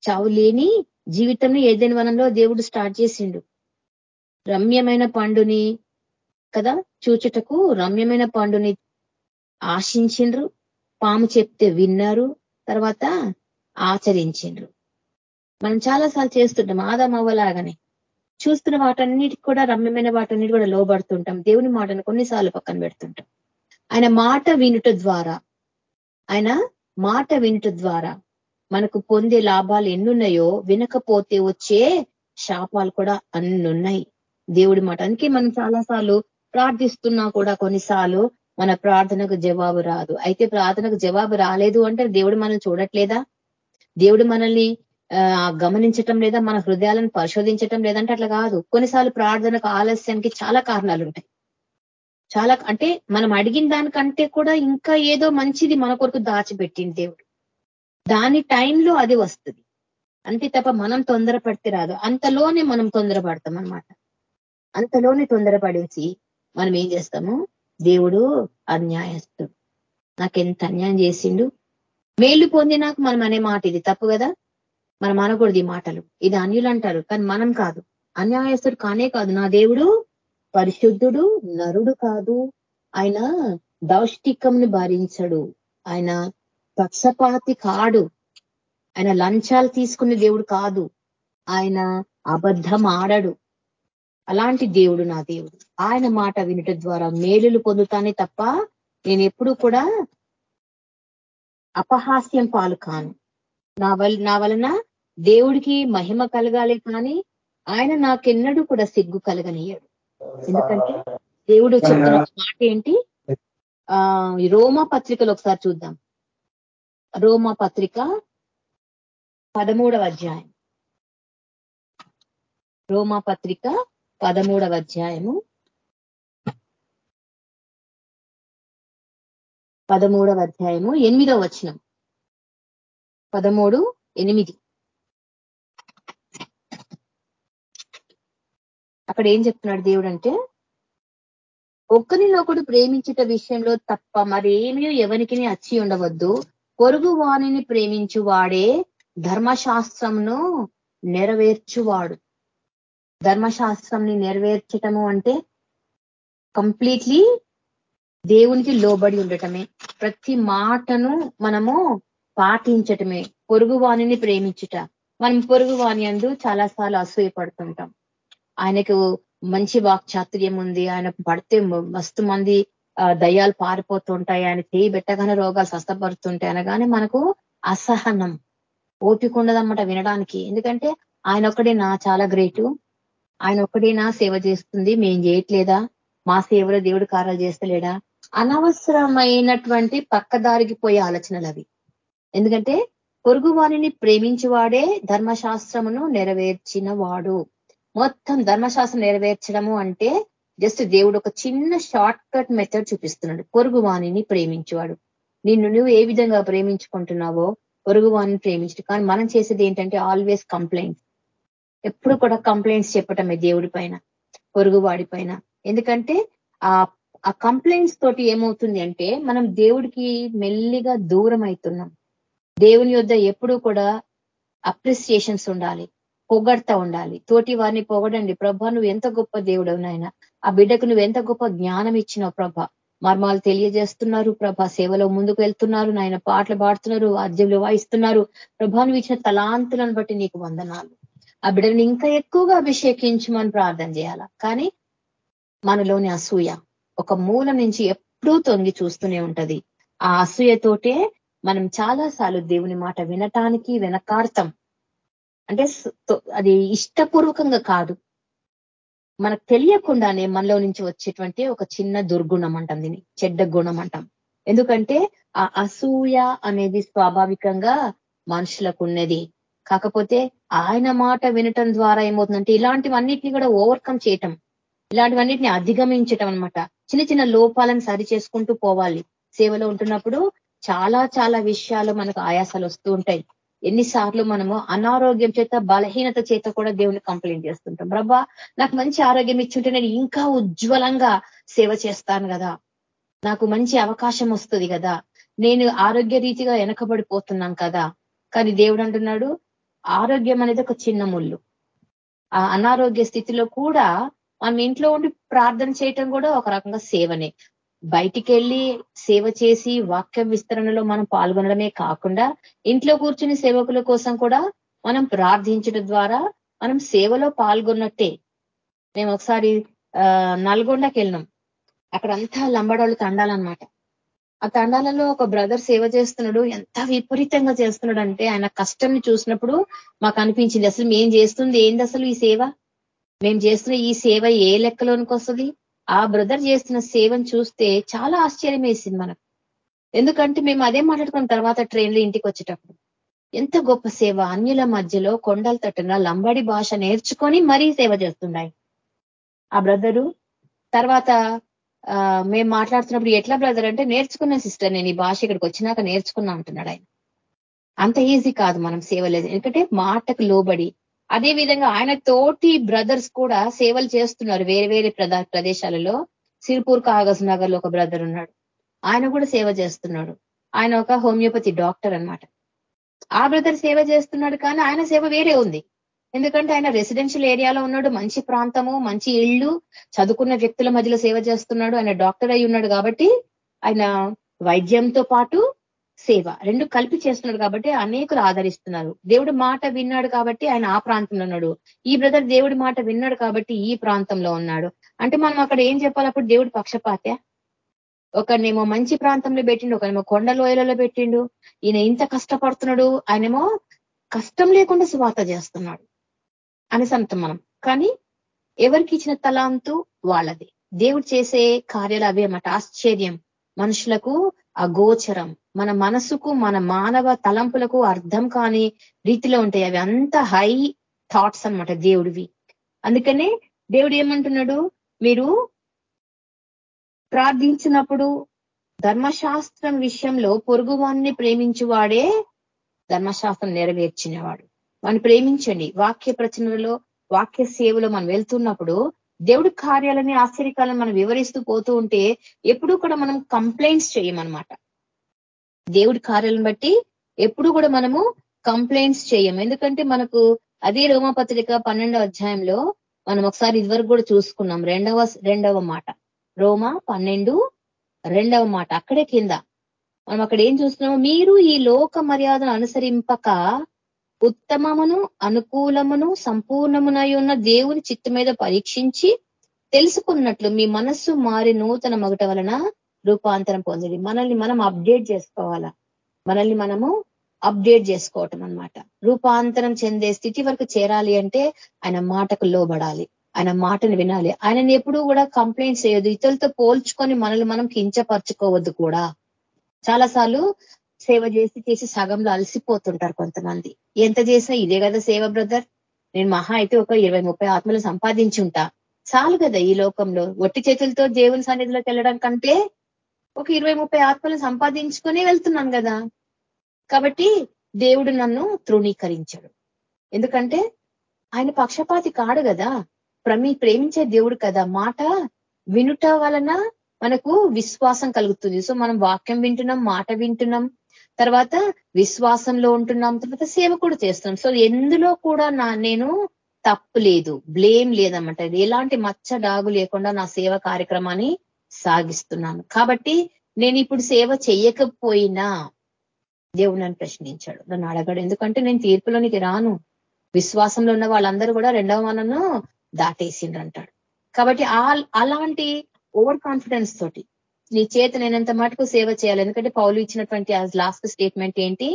చావు లేని జీవితంని ఏదైనా వనంలో దేవుడు స్టార్ట్ చేసిండు. రమ్యమైన పండుని కదా చూచుటకు రమ్యమైన పండుని ఆశించిండ్రు పాము చెప్తే విన్నారు తర్వాత ఆచరించిండ్రు మనం చాలాసార్లు చేస్తుంటాం ఆదామవ్వలాగానే చూస్తున్న వాటన్నిటికి కూడా రమ్యమైన వాటన్నిటి కూడా లోబడుతుంటాం. దేవుని మాటను కొన్నిసార్లు పక్కన పెడుతుంటాం. ఆయన మాట వినుట ద్వారా ఆయన మాట వినుట ద్వారా మనకు పొందే లాభాలు ఎన్నున్నాయో వినకపోతే వచ్చే శాపాలు కూడా అన్నున్నాయి. దేవుడి మాట అందుకే మనం చాలాసార్లు ప్రార్థిస్తున్నా కూడా కొన్నిసార్లు మన ప్రార్థనకు జవాబు రాదు. అయితే ప్రార్థనకు జవాబు రాలేదు అంటే దేవుడు మనం చూడట్లేదా? దేవుడు మనల్ని గమనించటం లేదా మన హృదయాలను పరిశోధించటం లేదంటే అట్లా కాదు. కొన్నిసార్లు ప్రార్థనకు ఆలస్యానికి చాలా కారణాలు ఉంటాయి. చాలా అంటే మనం అడిగిన దానికంటే కూడా ఇంకా ఏదో మంచిది మన కొరకు దాచిపెట్టింది దేవుడు. దాని టైంలో అది వస్తుంది. అంతే తప్ప మనం తొందరపడితే రాదు. అంతలోనే మనం తొందరపడతాం అనమాట అంతలోనే తొందరపడేసి మనం ఏం చేస్తాము? దేవుడు అన్యాయస్తుడు. నాకెంత అన్యాయం చేసిండు? మేలు పొంది నాకు మనం అనే మాట ఇది. తప్పు కదా? మనం అనకూడదు ఈ మాటలు. ఇది అన్యులు అంటారు కానీ మనం కాదు. అన్యాయస్తుడు కానే కాదు. నా దేవుడు పరిశుద్ధుడు నరుడు కాదు. ఆయన దౌష్టికంని భరించడు. ఆయన పక్షపాతి కాడు. ఆయన లంచాలు తీసుకునే దేవుడు కాదు. ఆయన అబద్ధం ఆడడు. అలాంటి దేవుడు నా దేవుడు. ఆయన మాట వినుట ద్వారా మేలులు పొందుతానే తప్ప నేను ఎప్పుడు కూడా అపహాస్యం పాలు కాను. నా వల్ నా వలన దేవుడికి మహిమ కలగాలి కానీ ఆయన నాకెన్నడూ కూడా సిగ్గు కలగనీయడు ఎందుకంటే దేవుడు చెప్తున్న మాట ఏంటి? ఆ రోమా పత్రికలు ఒకసారి చూద్దాం. రోమా పత్రిక పదమూడవ అధ్యాయం. రోమా పత్రిక పదమూడవ అధ్యాయము. పదమూడవ అధ్యాయము ఎనిమిదవ వచనం. పదమూడు ఎనిమిది. అక్కడ ఏం చెప్తున్నాడు దేవుడు అంటే ఒక్కరినొకడు ప్రేమించుట విషయంలో తప్ప మరేమీ ఎవరికి అచ్చి ఉండవద్దు. పొరుగు వాణిని ప్రేమించు వాడే ధర్మశాస్త్రంను నెరవేర్చువాడు. ధర్మశాస్త్రంని నెరవేర్చటము అంటే కంప్లీట్లీ దేవునికి లోబడి ఉండటమే. ప్రతి మాటను మనము పాటించటమే. పొరుగు వాణిని ప్రేమించుట. మనం పొరుగు వాణి అందు చాలా సార్లు అసూయపడుతుంటాం. ఆయనకు మంచి వాక్చాతుర్యం ఉంది. ఆయన పడితే మస్తు మంది దయ్యాలు పారిపోతుంటాయి. ఆయన చేయి పెట్టగానే రోగాలు స్వస్థపడుతుంటాయి అనగానే మనకు అసహనం. ఓపిక ఉండదన్నమాట వినడానికి. ఎందుకంటే ఆయన ఒకడే నా చాలా గ్రేటు ఆయన ఒక్కడే నా సేవ చేస్తుంది మేం చేయట్లేదా? మా సేవలో దేవుడు కార్యాలు చేస్తలేడా? అనవసరమైనటువంటి పక్కదారికి పోయే ఆలోచనలు అవి. ఎందుకంటే పొరుగు వారిని ప్రేమించువాడే ధర్మశాస్త్రమును నెరవేర్చిన వాడు మొత్తం ధర్మశాస్త్రం నెరవేర్చడము అంటే జస్ట్ దేవుడు ఒక చిన్న షార్ట్ కట్ మెథడ్ చూపిస్తున్నాడు. పొరుగు వాణిని ప్రేమించేవాడు. నిన్ను నువ్వు ఏ విధంగా ప్రేమించుకుంటున్నావో పొరుగు వాణిని ప్రేమించడు కానీ మనం చేసేది ఏంటంటే ఆల్వేస్ కంప్లైంట్స్ ఎప్పుడు కూడా కంప్లైంట్స్ చెప్పటమే దేవుడి పైన పొరుగువాడి పైన. ఎందుకంటే ఆ ఆ కంప్లైంట్స్ తోటి ఏమవుతుంది అంటే మనం దేవుడికి మెల్లిగా దూరం అవుతున్నాం దేవుని యొద్ ఎప్పుడు కూడా అప్రిసియేషన్స్ ఉండాలి పొగడతా ఉండాలి. తోటి వారిని పొగడండి. ప్రభా నువ్వు ఎంత గొప్ప దేవుడవు నాయన. ఆ బిడ్డకు నువ్వు ఎంత గొప్ప జ్ఞానం ఇచ్చినావు ప్రభ. మర్మాలు తెలియజేస్తున్నారు ప్రభ. సేవలో ముందుకు వెళ్తున్నారు నాయన. పాటలు పాడుతున్నారు అర్జులు వాయిస్తున్నారు. ప్రభా నువ్వు ఇచ్చిన తలాంతులను బట్టి నీకు వందనాలు. ఆ బిడ్డని ఇంకా ఎక్కువగా అభిషేకించమని ప్రార్థన చేయాల? కానీ మనలోని అసూయ ఒక మూల నుంచి ఎప్పుడూ తొంగి చూస్తూనే ఉంటది. ఆ అసూయతోటే మనం చాలాసార్లు దేవుని మాట వినటానికి వెనకార్థం అంటే అది ఇష్టపూర్వకంగా కాదు. మనకు తెలియకుండానే మనలో నుంచి వచ్చేటువంటి ఒక చిన్న దుర్గుణం అంటాం దీన్ని చెడ్డ గుణం అంటాం. ఎందుకంటే ఆ అసూయ అనేది స్వాభావికంగా మనుషులకు ఉన్నది. కాకపోతే ఆయన మాట వినటం ద్వారా ఏమవుతుందంటే ఇలాంటివన్నిటిని కూడా ఓవర్కమ్ చేయటం ఇలాంటివన్నిటిని అధిగమించటం అనమాట చిన్న చిన్న లోపాలను సరి చేసుకుంటూ పోవాలి. సేవలో ఉంటున్నప్పుడు చాలా చాలా విషయాలు మనకు ఆయాసాలు వస్తూ ఉంటాయి. ఎన్నిసార్లు మనము అనారోగ్యం చేత బలహీనత చేత కూడా దేవుని కంప్లైంట్ చేస్తుంటాం. ప్రభా నాకు మంచి ఆరోగ్యం ఇచ్చుంటే నేను ఇంకా ఉజ్వలంగా సేవ చేస్తాను కదా. నాకు మంచి అవకాశం వస్తుంది కదా. నేను ఆరోగ్య రీతిగా వెనకబడిపోతున్నాం కదా. కానీ దేవుడు అంటున్నాడు ఆరోగ్యం అనేది ఒక చిన్న ముళ్ళు. ఆ అనారోగ్య స్థితిలో కూడా మనం ఇంట్లో ఉండి ప్రార్థన చేయటం కూడా ఒక రకంగా సేవనే. బయటికి వెళ్ళి సేవ చేసి వాక్యం విస్తరణలో మనం పాల్గొనడమే కాకుండా ఇంట్లో కూర్చుని సేవకుల కోసం కూడా మనం ప్రార్థించడం ద్వారా మనం సేవలో పాల్గొన్నట్టే. మేము ఒకసారి నల్గొండకి వెళ్ళినాం అక్కడంతా లంబడోళ్ళు తండాలన్నమాట. ఆ తండాలలో ఒక బ్రదర్ సేవ చేస్తున్నాడు. ఎంత విపరీతంగా చేస్తున్నాడు అంటే ఆయన కష్టంని చూసినప్పుడు మాకు అనిపించింది అసలు మేం చేస్తుంది ఏంది అసలు ఈ సేవ? మేము చేస్తున్న ఈ సేవ ఏ లెక్కలోనికి వస్తుంది? ఆ బ్రదర్ చేస్తున్న సేవను చూస్తే చాలా ఆశ్చర్యం వేసింది మనకు. ఎందుకంటే మేము అదే మాట్లాడుకున్న తర్వాత ట్రైన్లో ఇంటికి వచ్చేటప్పుడు ఎంత గొప్ప సేవ. అన్యుల మధ్యలో కొండల తట్టున లంబాడి భాష నేర్చుకొని మరీ సేవ చేస్తున్నాయి ఆ బ్రదరు తర్వాత మేము మాట్లాడుతున్నప్పుడు ఎట్లా బ్రదర్ అంటే నేర్చుకున్న సిస్టర్ నేను ఈ భాష ఇక్కడికి వచ్చినాక నేర్చుకున్నా అంటున్నాడు ఆయన. అంత ఈజీ కాదు మనం సేవ లేదు ఎందుకంటే మాటకు లోబడి. అదే విధంగా ఆయన తోటి బ్రదర్స్ కూడా సేవలు చేస్తున్నారు వేరే వేరే ప్రదేశాలలో. సిరిపూర్ కాగజ్ నగర్లో ఒక బ్రదర్ ఉన్నాడు. ఆయన కూడా సేవ చేస్తున్నాడు. ఆయన ఒక హోమియోపతి డాక్టర్ అనమాట ఆ బ్రదర్ సేవ చేస్తున్నాడు కానీ ఆయన సేవ వేరే ఉంది. ఎందుకంటే ఆయన రెసిడెన్షియల్ ఏరియాలో ఉన్నాడు మంచి ప్రాంతము మంచి ఇళ్ళు చదువుకున్న వ్యక్తుల మధ్యలో సేవ చేస్తున్నాడు ఆయన డాక్టర్ అయి ఉన్నాడు కాబట్టి ఆయన వైద్యంతో పాటు సేవ రెండు కలిపి చేస్తున్నాడు కాబట్టి అనేకులు ఆదరిస్తున్నారు. దేవుడు మాట విన్నాడు కాబట్టి ఆయన ఆ ప్రాంతంలో ఉన్నాడు. ఈ బ్రదర్ దేవుడి మాట విన్నాడు కాబట్టి ఈ ప్రాంతంలో ఉన్నాడు. అంటే మనం అక్కడ ఏం చెప్పాలి? అప్పుడు దేవుడి పక్షపాత్య ఒకరినేమో మంచి ప్రాంతంలో పెట్టిండు ఒకనేమో కొండ లోయలలో పెట్టిండు. ఈయన ఇంత కష్టపడుతున్నాడు ఆయనేమో కష్టం లేకుండా సువార్త చేస్తున్నాడు. అనేసి అంటాం మనం. కానీ ఎవరికి ఇచ్చిన తలాంతు వాళ్ళది. దేవుడు చేసే కార్యాలు అవే అన్నమాట. ఆశ్చర్యం. మనుషులకు అగోచరం మన మనసుకు మన మానవ తలంపులకు అర్థం కాని రీతిలో ఉంటాయి. అవి అంత హై థాట్స్ అనమాట దేవుడివి. అందుకనే దేవుడు ఏమంటున్నాడు? మీరు ప్రార్థించినప్పుడు ధర్మశాస్త్రం విషయంలో పొరుగువాన్ని ప్రేమించువాడే ధర్మశాస్త్రం నెరవేర్చినవాడు. మనం ప్రేమించండి. వాక్య ప్రచనలో వాక్య సేవలో మనం వెళ్తున్నప్పుడు దేవుడి కార్యాలని ఆశ్చర్యకాలను మనం వివరిస్తూ పోతూ ఉంటే ఎప్పుడూ కూడా మనం కంప్లైంట్స్ చేయమన్నమాట. దేవుడి కార్యాలను బట్టి ఎప్పుడు కూడా మనము కంప్లైంట్స్ చేయం. ఎందుకంటే మనకు అదే రోమపత్రిక పన్నెండవ అధ్యాయంలో మనం ఒకసారి ఇదివరకు కూడా చూసుకున్నాం. రెండవ రెండవ మాట. రోమ పన్నెండు రెండవ మాట. అక్కడే కింద. మనం అక్కడ ఏం చూస్తున్నాము మీరు ఈ లోక మర్యాదను అనుసరింపక ఉత్తమమును అనుకూలమును సంపూర్ణమునై ఉన్న దేవుని చిత్త మీద పరీక్షించి తెలుసుకున్నట్లు మీ మనస్సు మారి నూతన మొగట వలన రూపాంతరం పొందింది మనల్ని మనం అప్డేట్ చేసుకోవాలా? మనల్ని మనము అప్డేట్ చేసుకోవటం అనమాట రూపాంతరం చెందే స్థితి వరకు చేరాలి అంటే ఆయన మాటకు లోబడాలి. ఆయన మాటను వినాలి. ఆయనని ఎప్పుడూ కూడా కంప్లైంట్ చేయొద్దు. ఇతరులతో పోల్చుకొని మనల్ని మనం కించపరచుకోవద్దు కూడా. చాలాసార్లు సేవ చేసి చేసి సగంలో అలసిపోతుంటారు కొంతమంది. ఎంత చేసినా ఇదే కదా సేవ బ్రదర్? నేను మహా అయితే ఒక ఇరవై ముప్పై ఆత్మలు సంపాదించి ఉంటా. చాలు కదా ఈ లోకంలో. ఒట్టి చేతులతో దేవుని సన్నిధిలోకి వెళ్ళడం కంటే ఒక ఇరవై ముప్పై ఆత్మలు సంపాదించుకునే వెళ్తున్నాను కదా. కాబట్టి దేవుడు నన్ను తృణీకరించాడు. ఎందుకంటే ఆయన పక్షపాతి కాడు కదా. ప్రమి ప్రేమించే దేవుడు కదా. మాట వినుట వలన మనకు విశ్వాసం కలుగుతుంది. సో మనం వాక్యం వింటున్నాం మాట వింటున్నాం తర్వాత విశ్వాసంలో ఉంటున్నాం తర్వాత సేవ కూడా చేస్తున్నాం. సో ఎందులో కూడా నా నేను తప్పు లేదు బ్లేమ్ లేదన్నమాట. ఎలాంటి మచ్చ డాగు లేకుండా నా సేవ కార్యక్రమాన్ని సాగిస్తున్నాను. కాబట్టి నేను ఇప్పుడు సేవ చెయ్యకపోయినా దేవుడు నన్ను ప్రశ్నించాడు. నన్ను అడగాడు. ఎందుకంటే నేను తీర్పులోనికి రాను. విశ్వాసంలో ఉన్న వాళ్ళందరూ కూడా రెండవ మనను దాటేసిండ్రు అంటాడు కాబట్టి అలాంటి ఓవర్ కాన్ఫిడెన్స్ తోటి నీ చేత నేనంత మటుకు సేవ చేయాలి. ఎందుకంటే పౌలు ఇచ్చినటువంటి లాస్ట్ స్టేట్మెంట్ ఏంటి?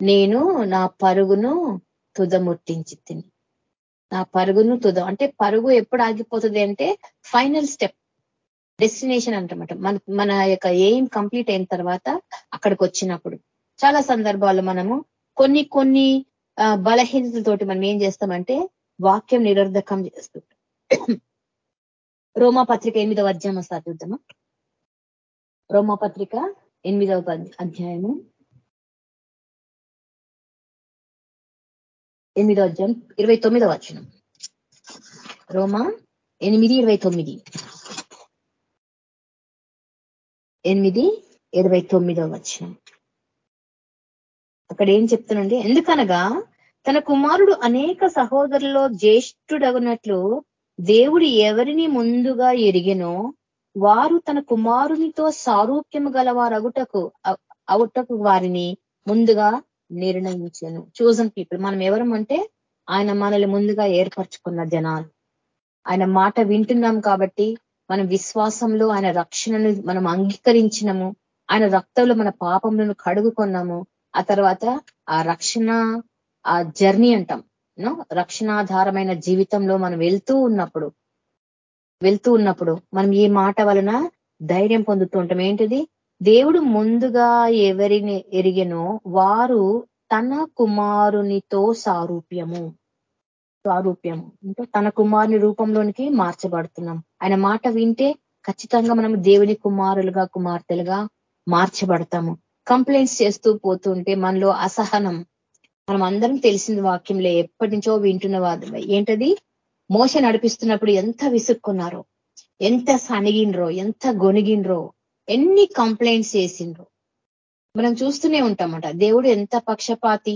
నేను నా పరుగును తుదముట్టించి తిని. నా పరుగును తుద అంటే పరుగు ఎప్పుడు ఆగిపోతుంది అంటే ఫైనల్ స్టెప్ డెస్టినేషన్ అంటమాట. మన మన యొక్క ఎయిమ్ కంప్లీట్ అయిన తర్వాత అక్కడికి వచ్చినప్పుడు చాలా సందర్భాల్లో మనము కొన్ని కొన్ని బలహీనతలతోటి మనం ఏం చేస్తామంటే వాక్యం నిరర్ధకం చేస్తుంటాం రోమా పత్రిక ఎనిమిదవ అధ్యాయం వస్తారు చూద్దామా? రోమా పత్రిక ఎనిమిదవ అధ్యాయము. ఎనిమిదవ అధ్యాయం ఇరవై తొమ్మిదవ వచనం. రోమా ఎనిమిది ఇరవై తొమ్మిది. ఎనిమిది ఇరవై తొమ్మిదవ వచనం. అక్కడ ఏం చెప్తానండి ఎందుకనగా తన కుమారుడు అనేక సహోదరుల్లో జ్యేష్ఠుడగునట్లు దేవుడు ఎవరిని ముందుగా ఎరిగినో వారు తన కుమారునితో సారూప్యము గలవారగుటకు అవుటకు వారిని ముందుగా నిర్ణయించాను. చూసన్ పీపుల్ మనం ఎవరం అంటే ఆయన మనల్ని ముందుగా ఏర్పరచుకున్న జనాలు. ఆయన మాట వింటున్నాం కాబట్టి మన విశ్వాసంలో ఆయన రక్షణను మనం అంగీకరించినము. ఆయన రక్తంలో మన పాపములను కడుగుకున్నాము. ఆ తర్వాత ఆ రక్షణ ఆ జర్నీ అంటాం. రక్షణాధారమైన జీవితంలో మనం వెళ్తూ ఉన్నప్పుడు వెళ్తూ ఉన్నప్పుడు మనం ఈ మాట వలన ధైర్యం పొందుతూ ఉంటాం? ఏంటిది? దేవుడు ముందుగా ఎవరిని ఎరిగెనో వారు తన కుమారునితో సారూప్యము. సారూప్యము. అంటే తన కుమారుని రూపంలోనికి మార్చబడుతున్నాం. ఆయన మాట వింటే ఖచ్చితంగా మనం దేవుని కుమారులుగా కుమార్తెలుగా మార్చబడతాము. కంప్లైంట్స్ చేస్తూ పోతుంటే మనలో అసహనం. మనం అందరం తెలిసిన వాక్యంలో ఎప్పటి నుంచో వింటున్న వాదు ఏంటది? మోస నడిపిస్తున్నప్పుడు ఎంత విసుక్కున్నారో ఎంత సనిగినరో ఎంత గొనిగినరో ఎన్ని కంప్లైంట్స్ చేసిండ్రో. మనం చూస్తూనే ఉంటామట దేవుడు ఎంత పక్షపాతి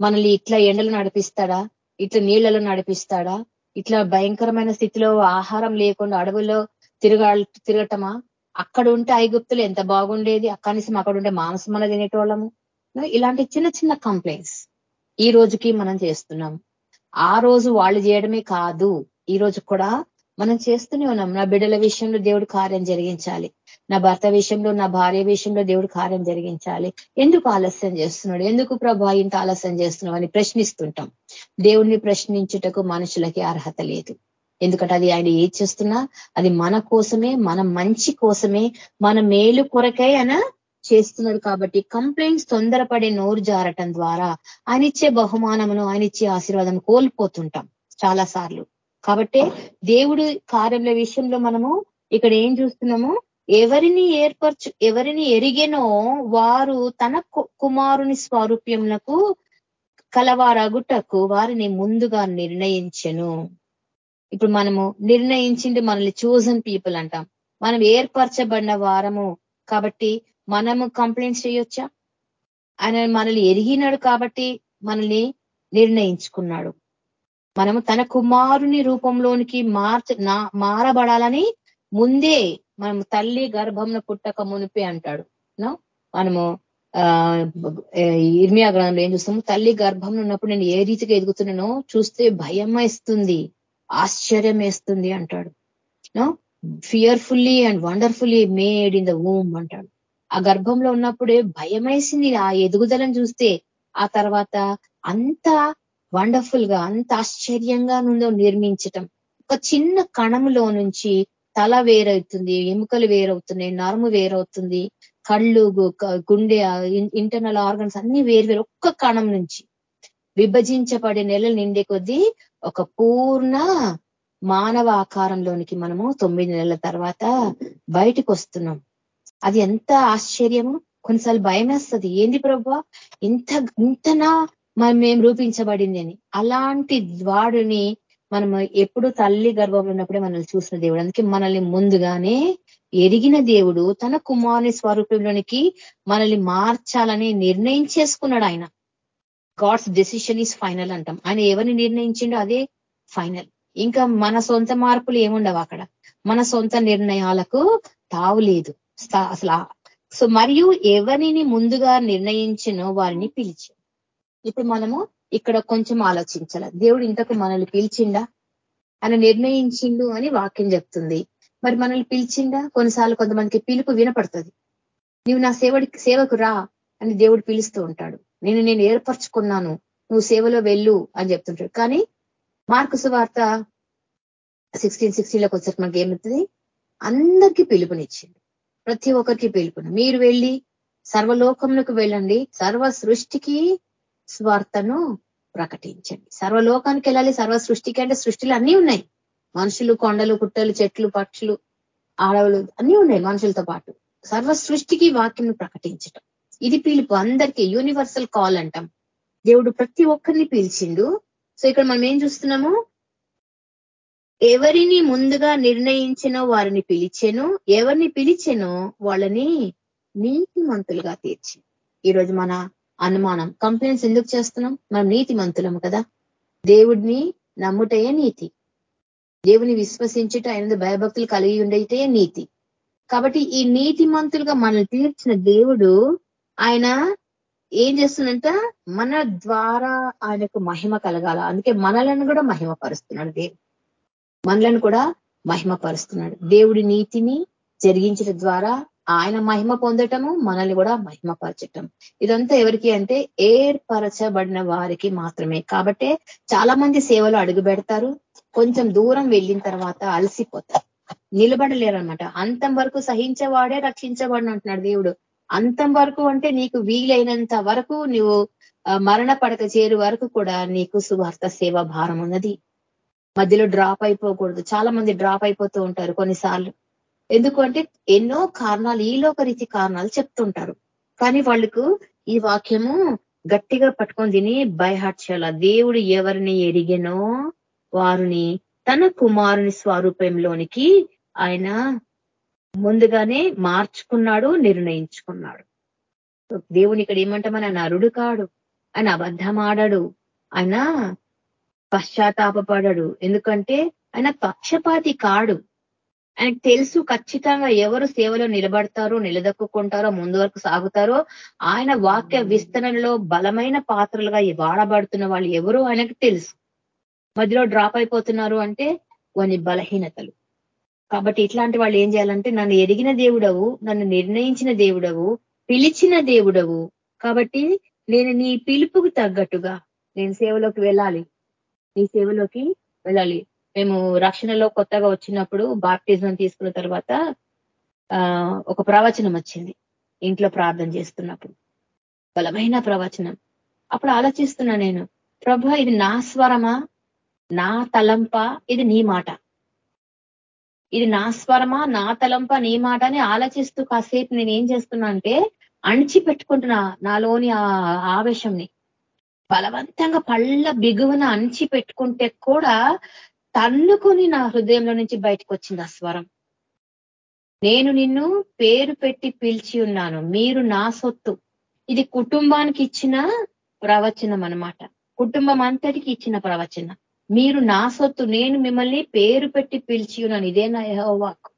మనల్ని ఇట్లా ఎండలు నడిపిస్తాడా ఇట్లా నీళ్ళలో నడిపిస్తాడా ఇట్లా భయంకరమైన స్థితిలో ఆహారం లేకుండా అడవుల్లో తిరగా తిరగటమా? అక్కడ ఉంటే ఐగుప్తులు ఎంత బాగుండేది అక్కడి అక్కడ ఉంటే మాంసం అలా తినేటోళ్ళము ఇలాంటి చిన్న చిన్న కంప్లైంట్స్ ఈ రోజుకి మనం చేస్తున్నాం. ఆ రోజు వాళ్ళు చేయడమే కాదు ఈ రోజు కూడా మనం చేస్తూనే ఉన్నాం. నా బిడ్డల విషయంలో దేవుడు కార్యం జరిగించాలి. నా భర్త విషయంలో నా భార్య విషయంలో దేవుడు కార్యం జరిగించాలి. ఎందుకు ఆలస్యం చేస్తున్నాడు? ఎందుకు ప్రభా ఇంత ఆలస్యం చేస్తున్నావు అని ప్రశ్నిస్తుంటాం. దేవుణ్ణి ప్రశ్నించుటకు మనుషులకి అర్హత లేదు. ఎందుకంటే అది ఆయన ఏం చేస్తున్నా అది మన కోసమే మన మంచి కోసమే మన మేలు కొరకై ఆయన చేస్తున్నాడు కాబట్టి కంప్లైంట్స్ తొందరపడే నోరు జారటం ద్వారా ఆయన ఇచ్చే బహుమానమును ఆయన ఇచ్చే ఆశీర్వాదం కోల్పోతుంటాం చాలా సార్లు కాబట్టి దేవుడు కార్యముల విషయంలో మనము ఇక్కడ ఏం చూస్తున్నాము? ఎవరిని ఏర్పరచు ఎవరిని ఎరిగెనో వారు తన కుమారుని స్వారూప్యములకు కలవారగుటకు వారిని ముందుగా నిర్ణయించను. ఇప్పుడు మనము నిర్ణయించింది మనల్ని చూజన్ పీపుల్ అంటాం. మనం ఏర్పరచబడిన వారము కాబట్టి మనము కంప్లైంట్స్ చేయొచ్చా? ఆయన మనల్ని ఎరిగినాడు కాబట్టి మనల్ని నిర్ణయించుకున్నాడు. మనము తన కుమారుని రూపంలోనికి మార్చ మారబడాలని ముందే మనము తల్లి గర్భంలో పుట్టక మునిపే అంటాడు. మనము ఇర్మియా గ్రంథంలో ఏం చూస్తాము? తల్లి గర్భం ఉన్నప్పుడు నేను ఏ రీతిగా ఎదుగుతున్నానో చూస్తే భయం వేస్తుంది ఆశ్చర్యం వేస్తుంది అంటాడు. Fearfully and wonderfully made in the womb అంటాడు. ఆ గర్భంలో ఉన్నప్పుడే భయమేసింది ఆ ఎదుగుదలను చూస్తే. ఆ తర్వాత అంత వండర్ఫుల్గా అంత ఆశ్చర్యంగా నుందో నిర్మించటం. ఒక చిన్న కణములో నుంచి తల వేరవుతుంది ఎముకలు వేరవుతున్నాయి నరము వేరవుతుంది కళ్ళు గుండె ఇంటర్నల్ ఆర్గన్స్ అన్ని వేరు వేరు ఒక్క కణం నుంచి. విభజించబడే నెలలు నిండే కొద్దీ ఒక పూర్ణ మానవ ఆకారంలోనికి మనము తొమ్మిది నెలల తర్వాత బయటకు వస్తున్నాం అది ఎంత ఆశ్చర్యము? కొన్నిసార్లు భయం వేస్తుంది ఏంది ప్రభు? ఇంత ఇంతనా మనం మేము రూపించబడింది అని అలాంటి వాడిని మనం ఎప్పుడు తల్లి గర్భంలో ఉన్నప్పుడే మనల్ని చూసిన దేవుడు. అందుకే మనల్ని ముందుగానే ఎరిగిన దేవుడు తన కుమారుని స్వరూపంలోనికి మనల్ని మార్చాలని నిర్ణయం చేసుకున్నాడు ఆయన. గాడ్స్ డెసిషన్ ఈస్ ఫైనల్ అంటాం. ఆయన ఎవరిని నిర్ణయించిండో అదే ఫైనల్. ఇంకా మన సొంత మార్పులు ఏముండవు అక్కడ. మన సొంత నిర్ణయాలకు తావు లేదు. అసలు సో మరియు ఎవరిని ముందుగా నిర్ణయించినో వారిని పిలిచి. ఇప్పుడు మనము ఇక్కడ కొంచెం ఆలోచించాల. దేవుడు ఇంతకు మనల్ని పిలిచిండా? ఆయన నిర్ణయించిండు అని వాక్యం చెప్తుంది. మరి మనల్ని పిలిచిండా? కొన్నిసార్లు కొంతమందికి పిలుపు వినపడుతుంది. నువ్వు నా సేవడికి సేవకు రా అని దేవుడు పిలుస్తూ ఉంటాడు. నేను నేను ఏర్పరచుకున్నాను. నువ్వు సేవలో వెళ్ళు అని చెప్తుంటాడు. కానీ మార్కు సువార్త సిక్స్టీన్ సిక్స్టీన్లోకి వచ్చేసరికి మనకి ఏమవుతుంది అందరికీ పిలుపునిచ్చింది ప్రతి ఒక్కరికి పిలుపును మీరు వెళ్ళి సర్వలోకంలోకి వెళ్ళండి. సర్వ సృష్టికి స్వార్థను ప్రకటించండి. సర్వలోకానికి వెళ్ళాలి. సర్వ సృష్టికి అంటే సృష్టిలు అన్నీ ఉన్నాయి. మనుషులు కొండలు కుట్టలు చెట్లు పక్షులు ఆడవులు అన్నీ ఉన్నాయి మనుషులతో పాటు. సర్వ సృష్టికి వాక్యం ప్రకటించటం. ఇది పిలుపు అందరికీ యూనివర్సల్ కాల్ అంటాం. దేవుడు ప్రతి ఒక్కరిని పిలిచిండు. సో ఇక్కడ మనం ఏం చూస్తున్నాము? ఎవరిని ముందుగా నిర్ణయించినో వారిని పిలిచెను ఎవరిని పిలిచెనో వాళ్ళని నీతిమంతులుగా తీర్చి. ఈరోజు మన అనుమానం కంప్లైంట్స్ ఎందుకు చేస్తున్నాం? మనం నీతి మంతులము కదా. దేవుడిని నమ్ముటయే నీతి. దేవుని విశ్వసించుట ఆయన భయభక్తులు కలిగి ఉండైతే నీతి. కాబట్టి ఈ నీతి మంతులుగా మనల్ని తీర్చిన దేవుడు ఆయన ఏం చేస్తుందంట? మన ద్వారా ఆయనకు మహిమ కలగాల. అందుకే మనలను కూడా మహిమ పరుస్తున్నాడు దేవుడు. మనలను కూడా మహిమపరుస్తున్నాడు. దేవుడి నీతిని జరిగించడం ద్వారా ఆయన మహిమ పొందటము మనల్ని కూడా మహిమపరచటం. ఇదంతా ఎవరికి అంటే ఏర్పరచబడిన వారికి మాత్రమే. కాబట్టే చాలా మంది సేవలు అడుగు పెడతారు కొంచెం దూరం వెళ్ళిన తర్వాత అలసిపోతారు. నిలబడలేరనమాట అంతం వరకు సహించేవాడే రక్షించబడిన అంటున్నాడు దేవుడు. అంతం వరకు అంటే నీకు వీలైనంత వరకు నువ్వు మరణ పడక చేరు వరకు కూడా నీకు సువార్త సేవ భారం ఉన్నది. మధ్యలో డ్రాప్ అయిపోకూడదు. చాలా మంది డ్రాప్ అయిపోతూ ఉంటారు కొన్నిసార్లు. ఎందుకంటే ఎన్నో కారణాలు ఈ రీతి కారణాలు చెప్తుంటారు. కానీ వాళ్ళకు ఈ వాక్యము గట్టిగా పట్టుకొని తిని బైహాట్ చేయాల? దేవుడు ఎవరిని ఎరిగెనో వారిని తన కుమారుని స్వరూపంలోనికి ఆయన ముందుగానే మార్చుకున్నాడు నిర్ణయించుకున్నాడు. దేవుని ఇక్కడ ఏమంటామని ఆయన అరుడు కాడు. ఆయన అబద్ధమాడాడు ఆయన పశ్చాత్తాపడడు ఎందుకంటే ఆయన పక్షపాతి కాడు. ఆయనకు తెలుసు ఖచ్చితంగా ఎవరు సేవలో నిలబడతారో నిలదొక్కుంటారో ముందు వరకు సాగుతారో ఆయన వాక్య విస్తరణలో బలమైన పాత్రలుగా వాడబడుతున్న వాళ్ళు ఎవరో ఆయనకు తెలుసు. మధ్యలో డ్రాప్ అయిపోతున్నారు అంటే వాని బలహీనతలు. కాబట్టి ఇట్లాంటి వాళ్ళు ఏం చేయాలంటే నన్ను ఎరిగిన దేవుడవు నన్ను నిర్ణయించిన దేవుడవు పిలిచిన దేవుడవు. కాబట్టి నేను నీ పిలుపుకు తగ్గట్టుగా నేను సేవలోకి వెళ్ళాలి. నీ సేవలోకి వెళ్ళాలి. మేము రక్షణలో కొత్తగా వచ్చినప్పుడు బాప్టిజం తీసుకున్న తర్వాత ఒక ప్రవచనం వచ్చింది. ఇంట్లో ప్రార్థన చేస్తున్నప్పుడు. బలమైన ప్రవచనం. అప్పుడు ఆలోచిస్తున్నా నేను ప్రభ ఇది నా స్వరమా? నా తలంప? ఇది నీ మాట. ఇది నా స్వరమా? నా తలంప? నీ మాట అని ఆలోచిస్తూ కాసేపు నేను ఏం చేస్తున్నా అంటే అణిచి పెట్టుకుంటున్నా నాలోని ఆ ఆవేశంని. బలవంతంగా పళ్ళ బిగువన అంచి పెట్టుకుంటే కూడా తన్నుకొని నా హృదయంలో నుంచి బయటకు వచ్చింది ఆ స్వరం. నేను నిన్ను పేరు పెట్టి పిలిచి ఉన్నాను. మీరు నా సొత్తు. ఇది కుటుంబానికి ఇచ్చిన ప్రవచనం అనమాట కుటుంబం అంతటికి ఇచ్చిన ప్రవచనం. మీరు నా సొత్తు. నేను మిమ్మల్ని పేరు పెట్టి పిలిచి ఉన్నాను. ఇదే నా వాక్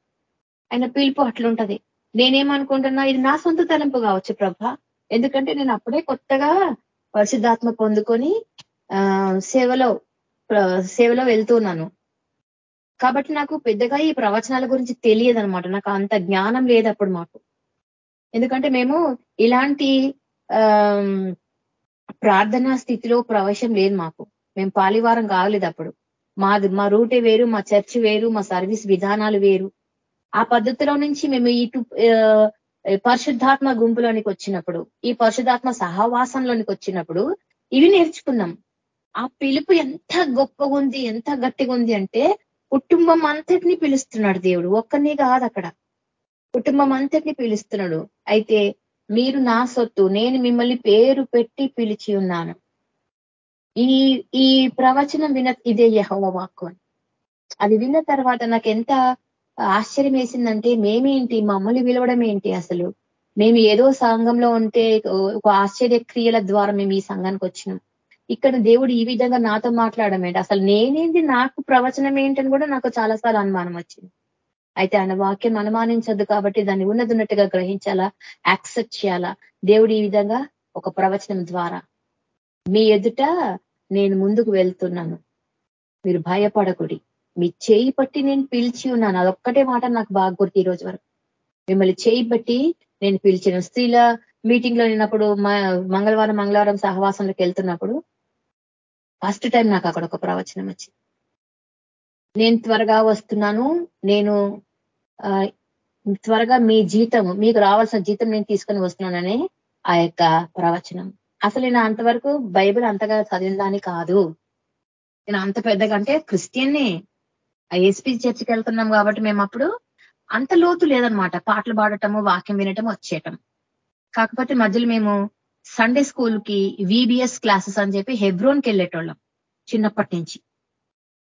ఆయన పిలుపు అట్లుంటది. నేనేమనుకుంటున్నా ఇది నా సొంత తలంపు కావచ్చు ప్రభ. ఎందుకంటే నేను అప్పుడే కొత్తగా పరిశుద్ధాత్మ పొందుకొని సేవలో సేవలో వెళ్తున్నాను కాబట్టి నాకు పెద్దగా ఈ ప్రవచనాల గురించి తెలియదు అనమాట నాకు అంత జ్ఞానం లేదు అప్పుడు మాకు. ఎందుకంటే మేము ఇలాంటి ప్రార్థనా స్థితిలో ప్రవేశం లేదు మాకు. మేము పాలివారం కావలేదు అప్పుడు. మాది మా రూటే వేరు మా చర్చ్ వేరు మా సర్వీస్ విధానాలు వేరు. ఆ పద్ధతిలో నుంచి మేము ఇటు పరిశుద్ధాత్మ గుంపులోనికి వచ్చినప్పుడు ఈ పరిశుద్ధాత్మ సహవాసంలోనికి వచ్చినప్పుడు ఇవి నేర్చుకున్నాం. ఆ పిలుపు ఎంత గొప్పగా ఉంది ఎంత గట్టిగా ఉంది అంటే కుటుంబం అంతటిని పిలుస్తున్నాడు దేవుడు. ఒక్కనే కాదు అక్కడ. కుటుంబం అంతటిని పిలుస్తున్నాడు. అయితే మీరు నా సొత్తు నేను మిమ్మల్ని పేరు పెట్టి పిలిచి ఉన్నాను. ఈ ఈ ప్రవచనం విన ఇదే యహోవ వాక్కు. అది విన్న తర్వాత నాకు ఎంత ఆశ్చర్యం వేసిందంటే మేమేంటి? మమ్మల్ని పిలవడం ఏంటి అసలు? మేము ఏదో సంఘంలో ఉంటే ఒక ఆశ్చర్య క్రియల ద్వారా మేము ఈ సంఘానికి వచ్చినాం. ఇక్కడ దేవుడు ఈ విధంగా నాతో మాట్లాడడం ఏంటి అసలు నేనేంటి? నాకు ప్రవచనం ఏంటని కూడా నాకు చాలాసార్లు అనుమానం వచ్చింది. అయితే ఆయన వాక్యం అనుమానించద్దు కాబట్టి దాన్ని ఉన్నదిన్నట్టుగా గ్రహించాలా? యాక్సెప్ట్ చేయాలా? దేవుడు ఈ విధంగా ఒక ప్రవచనం ద్వారా మీ ఎదుట నేను ముందుకు వెళ్తున్నాను. మీరు భయపడకుడి. మీ చేయి పట్టి నేను పిలిచి ఉన్నాను. అదొక్కటే మాట నాకు బాగా గుర్తు ఈ రోజు వరకు. మిమ్మల్ని చేయి బట్టి నేను పిలిచిన స్త్రీల మీటింగ్లో నిన్నప్పుడు మంగళవారం మంగళవారం సహవాసంలోకి వెళ్తున్నప్పుడు ఫస్ట్ టైం నాకు అక్కడ ఒక ప్రవచనం వచ్చింది. నేను త్వరగా వస్తున్నాను. నేను త్వరగా మీ జీతం మీకు రావాల్సిన జీతం నేను తీసుకొని వస్తున్నానని ఆ యొక్క ప్రవచనం. అసలు నేను అంతవరకు బైబిల్ అంతగా చదివిందాని కాదు. నేను అంత పెద్దగా అంటే క్రిస్టియన్ని. ఎస్పీ చర్చికి వెళ్తున్నాం కాబట్టి మేము అప్పుడు అంత లోతు లేదనమాట పాటలు పాడటము వాక్యం వినటం వచ్చేయటం. కాకపోతే మధ్యలో మేము సండే స్కూల్కి విబిఎస్ క్లాసెస్ అని చెప్పి హెబ్రోన్కి వెళ్ళేటోళ్ళం చిన్నప్పటి నుంచి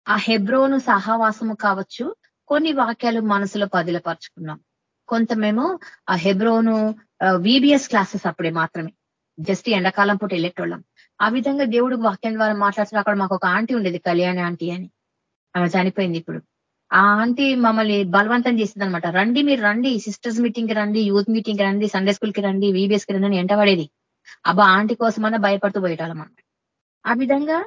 ఆ హెబ్రోను సహవాసము కావచ్చు కొన్ని వాక్యాలు మనసులో పదిలపరుచుకున్నాం. కొంత మేము ఆ హెబ్రోను విబిఎస్ క్లాసెస్ అప్పుడే మాత్రమే. జస్ట్ ఎండాకాలం పూట వెళ్ళేటోళ్ళం. ఆ విధంగా దేవుడు వాక్యం ద్వారా మాట్లాడుతున్న అక్కడ మాకు ఒక ఆంటీ ఉండేది కళ్యాణి ఆంటీ అని. ఆమె చనిపోయింది ఇప్పుడు. ఆ ఆంటీ మమ్మల్ని బలవంతం చేసింది అనమాట రండి మీరు రండి సిస్టర్స్ మీటింగ్కి రండి యూత్ మీటింగ్కి రండి సండే స్కూల్కి రండి వీబీఎస్కి రండి ఎంటబడేది అబ్బా ఆంటీ కోసమన్నా భయపడుతూ పోయేటాళ్ళం ఆ విధంగా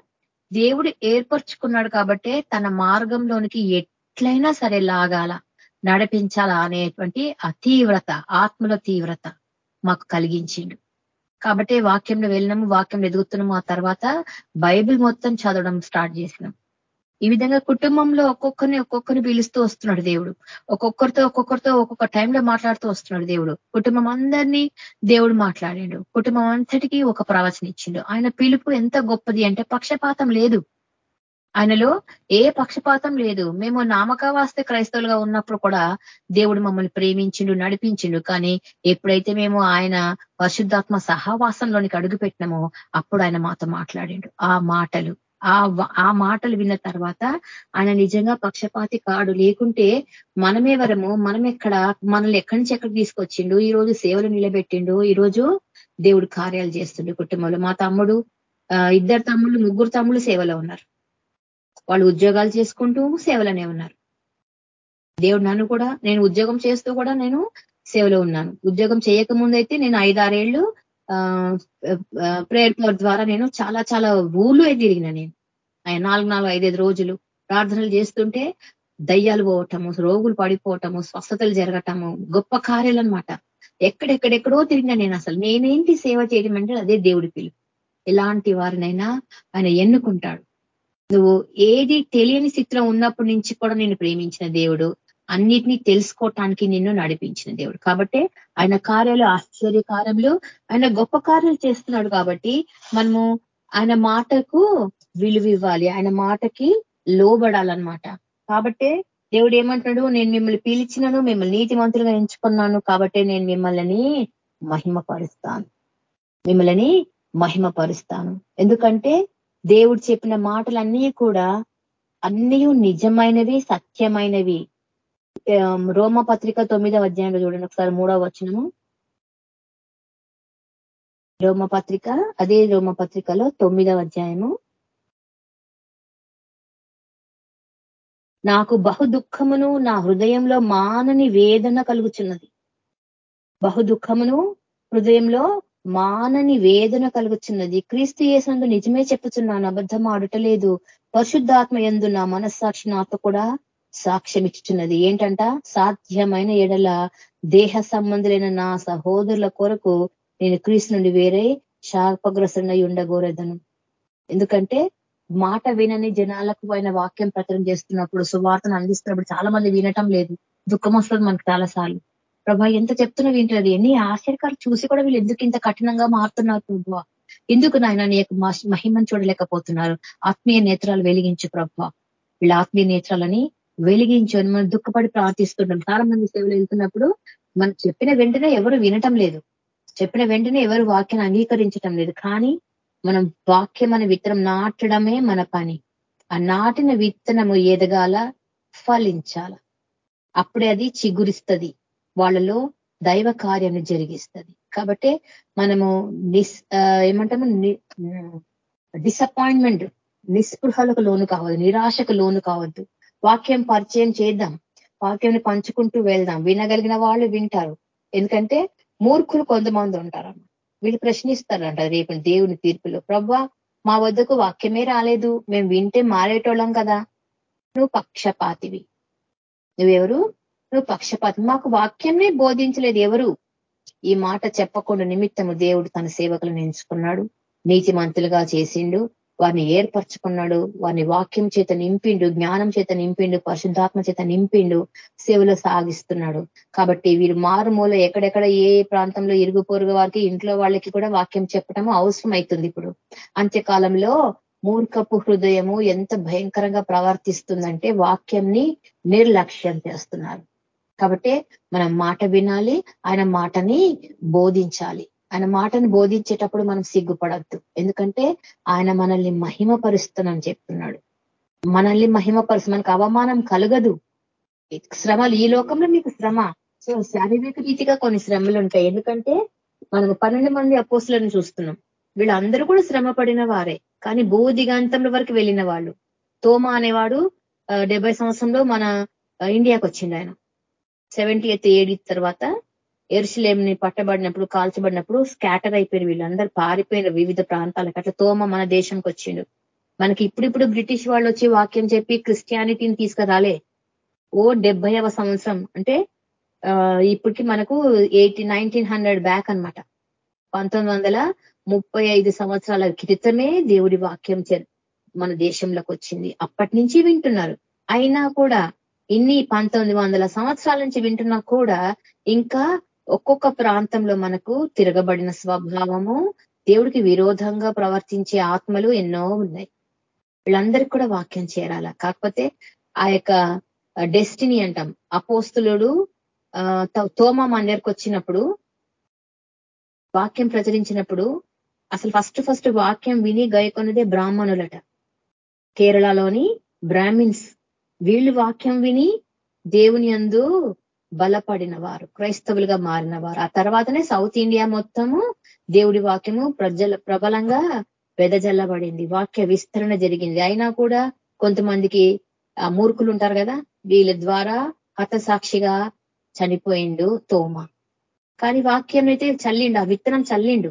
దేవుడు ఏర్పరచుకున్నాడు కాబట్టే తన మార్గంలోనికి ఎట్లయినా సరే లాగాల నడిపించాలా అనేటువంటి ఆ తీవ్రత ఆత్మల తీవ్రత మాకు కలిగించిండు. కాబట్టి వాక్యంలో వెళ్ళినాము వాక్యంలో ఎదుగుతున్నాము. ఆ తర్వాత బైబిల్ మొత్తం చదవడం స్టార్ట్ చేసినాం. ఈ విధంగా కుటుంబంలో ఒక్కొక్కరిని ఒక్కొక్కరిని పిలుస్తూ వస్తున్నాడు దేవుడు. ఒక్కొక్కరితో ఒక్కొక్కరితో ఒక్కొక్క టైంలో మాట్లాడుతూ వస్తున్నాడు దేవుడు. కుటుంబం అందరినీ దేవుడు మాట్లాడాడు. కుటుంబం అంతటికీ ఒక ప్రవచన ఇచ్చిండు. ఆయన పిలుపు ఎంత గొప్పది అంటే పక్షపాతం లేదు. ఆయనలో ఏ పక్షపాతం లేదు. మేము నామకావాస్తే క్రైస్తవులుగా ఉన్నప్పుడు కూడా దేవుడు మమ్మల్ని ప్రేమించిండు నడిపించిండు. కానీ ఎప్పుడైతే మేము ఆయన పరిశుద్ధాత్మ సహవాసంలోనికి అడుగు పెట్టినామో అప్పుడు ఆయన మాతో మాట్లాడిండు. ఆ మాటలు ఆ ఆ మాటలు విన్న తర్వాత ఆయన నిజంగా పక్షపాతి కాడు. లేకుంటే మనమేవరము మనం ఎక్కడ మనల్ని ఎక్కడి నుంచి ఎక్కడికి తీసుకొచ్చిండు? ఈ రోజు సేవలు నిలబెట్టిండు. ఈ రోజు దేవుడు కార్యాలు చేస్తుండు కుటుంబంలో. మా తమ్ముడు ఇద్దరు తమ్ముళ్ళు ముగ్గురు తమ్ముళ్ళు సేవలో ఉన్నారు. వాళ్ళు ఉద్యోగాలు చేసుకుంటూ సేవలనే ఉన్నారు. దేవుడు నన్ను కూడా నేను ఉద్యోగం చేస్తూ కూడా నేను సేవలో ఉన్నాను. ఉద్యోగం చేయకముందైతే నేను ఐదారేళ్ళు ప్రేయర్ పవర్ ద్వారా నేను చాలా చాలా ఊళ్ళు తిరిగిన నేను. నాలుగు నాలుగు ఐదైదు రోజులు ప్రార్థనలు చేస్తుంటే దయ్యాలు పోవటము రోగులు పడిపోవటము స్వస్థతలు జరగటము గొప్ప కార్యాలు అనమాట ఎక్కడెక్కడెక్కడో తిరిగినా నేను అసలు నేనేంటి సేవ చేయడం అంటే అదే దేవుడి పిలుపు. ఎలాంటి వారినైనా ఆయన ఎన్నుకుంటాడు. నువ్వు ఏది తెలియని స్థితిలో ఉన్నప్పటి నుంచి కూడా నేను ప్రేమించిన దేవుడు అన్నిటినీ తెలుసుకోవటానికి నిన్ను నడిపించిన దేవుడు. కాబట్టి ఆయన కార్యాలు ఆశ్చర్య కార్యములు ఆయన గొప్ప కార్యాలు చేస్తున్నాడు కాబట్టి మనము ఆయన మాటకు విలువ ఇవ్వాలి ఆయన మాటకి లోబడాలన్నమాట. కాబట్టి దేవుడు ఏమంటున్నాడు? నేను మిమ్మల్ని పిలిచినను మిమ్మల్ని నీతిమంతులుగా ఎంచుకున్నాను కాబట్టి నేను మిమ్మల్ని మహిమపరుస్తాను. మిమ్మల్ని మహిమపరుస్తాను. ఎందుకంటే దేవుడు చెప్పిన మాటలన్నీ కూడా అన్నీ నిజమైనవి సత్యమైనవి. రోమ పత్రిక తొమ్మిదవ అధ్యాయంలో చూడండి ఒకసారి మూడవ వచనము. రోమ పత్రిక అదే రోమ పత్రికలో తొమ్మిదవ అధ్యాయము. నాకు బహు దుఃఖమును నా హృదయంలో మానని వేదన కలుగుచున్నది. బహు దుఃఖమును హృదయంలో మానని వేదన కలుగుచున్నది. క్రీస్తు యేసందు నిజమే చెప్పుచున్నాను అబద్ధం ఆడటలేదు. పరిశుద్ధాత్మ ఎందు నా మనస్సాక్షి నాతో కూడా సాక్ష్యం ఇచ్చుచున్నది ఏంటంట? సాధ్యమైన ఎడల దేహ సంబంధులైన నా సహోదరుల కొరకు నేను క్రీస్ నుండి వేరే శాపగ్రసనై ఉండగోరదను. ఎందుకంటే మాట వినని జనాలకు ఆయన వాక్యం ప్రచారం చేస్తున్నప్పుడు సువార్తను అందిస్తున్నప్పుడు చాలా మంది వినటం లేదు. దుఃఖం వస్తుంది మనకు చాలాసార్లు. ప్రభా ఎంత చెప్తున్నా వింటారు ఎన్ని ఆశ్చర్యకాలు చూసి కూడా వీళ్ళు ఎందుకు ఇంత కఠినంగా మారుతున్నారు ప్రభా? ఎందుకు నాయన నీ యొక్క మహిమను చూడలేకపోతున్నారు? ఆత్మీయ నేత్రాలు వెలిగించు ప్రభా. వీళ్ళ ఆత్మీయ నేత్రాలని వెలిగించు మనం దుఃఖపడి ప్రార్థిస్తుంటాం. చాలా మంది సేవలు వెళ్తున్నప్పుడు మనం చెప్పిన వెంటనే ఎవరు వినటం లేదు. చెప్పిన వెంటనే ఎవరు వాక్యాన్ని అంగీకరించటం లేదు. కానీ మనం వాక్యం అనే విత్తనం నాటడమే మన పని. ఆ నాటిన విత్తనము ఎదగాల? ఫలించాల. అప్పుడే అది చిగురిస్తుంది. వాళ్ళలో దైవ కార్యాన్ని జరిగిస్తుంది. కాబట్టి మనము నిస్ ఏమంటాము? డిసప్పాయింట్మెంట్ నిస్పృహలకు లోను కావద్దు. నిరాశకు లోను కావద్దు. వాక్యం పరిచయం చేద్దాం. వాక్యంని పంచుకుంటూ వెళ్దాం. వినగలిగిన వాళ్ళు వింటారు. ఎందుకంటే మూర్ఖులు కొంతమంది ఉంటారన్న వీళ్ళు ప్రశ్నిస్తారంట రేపు దేవుని తీర్పులో ప్రవ్వా మా వద్దకు వాక్యమే రాలేదు. మేము వింటే మారేటోళ్ళం కదా. నువ్వు పక్షపాతివి. నువ్వెవరు? నువ్వు పక్షపాతి మాకు వాక్యమే బోధించలేదు. ఎవరు? ఈ మాట చెప్పకుండా నిమిత్తము దేవుడు తన సేవకులను ఎంచుకున్నాడు. నీతి మంతులుగా చేసిండు. వారిని ఏర్పరచుకున్నాడు. వారిని వాక్యం చేత నింపిండు జ్ఞానం చేత నింపిండు పరిశుద్ధాత్మ చేత నింపిండు సేవలో సాగిస్తున్నాడు. కాబట్టి వీరు మారుమూల ఎక్కడెక్కడ ఏ ప్రాంతంలో ఇరుగు పొరుగు వారికి ఇంట్లో వాళ్ళకి కూడా వాక్యం చెప్పడం అవసరం అవుతుంది ఇప్పుడు. అంత్యకాలంలో మూర్ఖపు హృదయము ఎంత భయంకరంగా ప్రవర్తిస్తుందంటే వాక్యంని నిర్లక్ష్యం చేస్తున్నారు. కాబట్టి మనం మాట వినాలి ఆయన మాటని బోధించాలి. ఆయన మాటను బోధించేటప్పుడు మనం సిగ్గుపడద్దు. ఎందుకంటే ఆయన మనల్ని మహిమపరుస్తానని చెప్తున్నాడు. మనల్ని మహిమపరుస్తు మనకు అవమానం కలగదు. శ్రమలు ఈ లోకంలో మీకు శ్రమ. సో శారీరక రీతిగా కొన్ని శ్రమలు ఉంటాయి. ఎందుకంటే మనం పన్నెండు మంది అపోసులను చూస్తున్నాం. వీళ్ళందరూ కూడా శ్రమ పడిన వారే. కానీ భూదిగాంతంలో వరకు వెళ్ళిన వాళ్ళు. తోమా అనేవాడు డెబ్బై సంవత్సరంలో మన ఇండియాకి వచ్చింది ఆయన. సెవెంటీ ఎయిత్ ఏడి తర్వాత ఎరుసలేంని పట్టబడినప్పుడు కాల్చబడినప్పుడు స్కాటర్ అయిపోయిన వీళ్ళందరూ పారిపోయిన వివిధ ప్రాంతాలకు అట్లా తోమ మన దేశంకి వచ్చిండు. మనకి ఇప్పుడిప్పుడు బ్రిటిష్ వాళ్ళు వచ్చి వాక్యం చెప్పి క్రిస్టియానిటీని తీసుకురాలే. ఓ డెబ్బైవ సంవత్సరం అంటే ఇప్పటికి మనకు ఎయిటీ నైన్టీన్ హండ్రెడ్ బ్యాక్ అనమాట పంతొమ్మిది వందల ముప్పై ఐదు సంవత్సరాల క్రితమే దేవుడి వాక్యం మన దేశంలోకి వచ్చింది. అప్పటి నుంచి వింటున్నారు. అయినా కూడా ఇన్ని పంతొమ్మిది వందల సంవత్సరాల నుంచి వింటున్నా కూడా ఇంకా ఒక్కొక్క ప్రాంతంలో మనకు తిరగబడిన స్వభావము దేవుడికి విరోధంగా ప్రవర్తించే ఆత్మలు ఎన్నో ఉన్నాయి. వీళ్ళందరికీ కూడా వాక్యం చేరాల. కాకపోతే ఆ యొక్క డెస్టినీ అంటాం. అపోస్తులుడు తోమా మందిరికి వచ్చినప్పుడు వాక్యం ప్రచురించినప్పుడు అసలు ఫస్ట్ ఫస్ట్ వాక్యం విని గయకొన్నదే బ్రాహ్మణులట. కేరళలోని బ్రాహ్మిన్స్. వీళ్ళు వాక్యం విని దేవుని అందు బలపడిన వారు క్రైస్తవులుగా మారిన వారు ఆ తర్వాతనే సౌత్ ఇండియా మొత్తము దేవుడి వాక్యము ప్రజల ప్రబలంగా వెదజల్లబడింది. వాక్య విస్తరణ జరిగింది. అయినా కూడా కొంతమందికి మూర్ఖులు ఉంటారు కదా వీళ్ళ ద్వారా హతసాక్షిగా చనిపోయిండు తోమ. కానీ వాక్యం అయితే చల్లిండు ఆ విత్తనం చల్లిండు.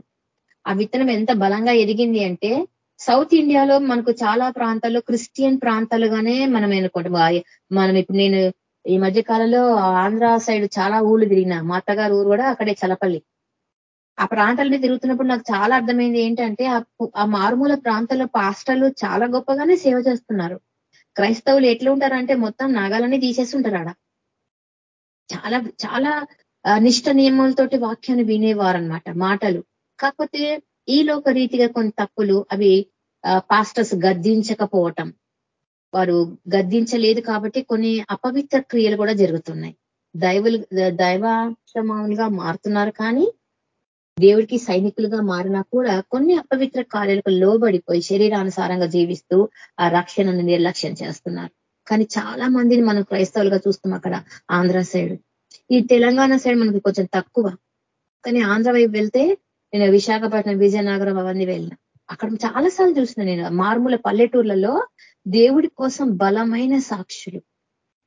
ఆ విత్తనం ఎంత బలంగా ఎదిగింది అంటే సౌత్ ఇండియాలో మనకు చాలా ప్రాంతాల్లో క్రిస్టియన్ ప్రాంతాలుగానే మనం ఎన్నుకుంటాం. మనం ఇప్పుడు నేను ఈ మధ్య కాలంలో ఆంధ్ర సైడ్ చాలా ఊళ్ళు తిరిగిన మా అత్తగారు ఊరు కూడా అక్కడే చలపల్లి. ఆ ప్రాంతాలని తిరుగుతున్నప్పుడు నాకు చాలా అర్థమైంది ఏంటంటే ఆ మారుమూల ప్రాంతాల్లో పాస్టర్లు చాలా గొప్పగానే సేవ చేస్తున్నారు. క్రైస్తవులు ఎట్లా ఉంటారంటే మొత్తం నాగాలన్నీ తీసేస్తుంటారు ఆడ. చాలా చాలా నిష్ట నియమాలతోటి వాక్యాన్ని వినేవారనమాట మాటలు. కాకపోతే ఈ లోక రీతిగా కొన్ని తప్పులు అవి పాస్టర్స్ గద్దించకపోవటం వారు గద్దించలేదు కాబట్టి కొన్ని అపవిత్ర క్రియలు కూడా జరుగుతున్నాయి. దైవులు దైవాశ్రమాలుగా మారుతున్నారు కానీ దేవుడికి సైనికులుగా మారినా కూడా కొన్ని అపవిత్ర కార్యాలకు లోబడిపోయి శరీరానుసారంగా జీవిస్తూ ఆ రక్షణను నిర్లక్ష్యం చేస్తున్నారు. కానీ చాలా మందిని మనం క్రైస్తవులుగా చూస్తాం అక్కడ ఆంధ్ర సైడ్. ఈ తెలంగాణ సైడ్ మనకి కొంచెం తక్కువ. కానీ ఆంధ్ర వైపు వెళ్తే నేను విశాఖపట్నం విజయనగరం అవన్నీ వెళ్ళిన. అక్కడ చాలా సార్లు చూసిన నేను. మారుమూల పల్లెటూర్లలో దేవుడి కోసం బలమైన సాక్షులు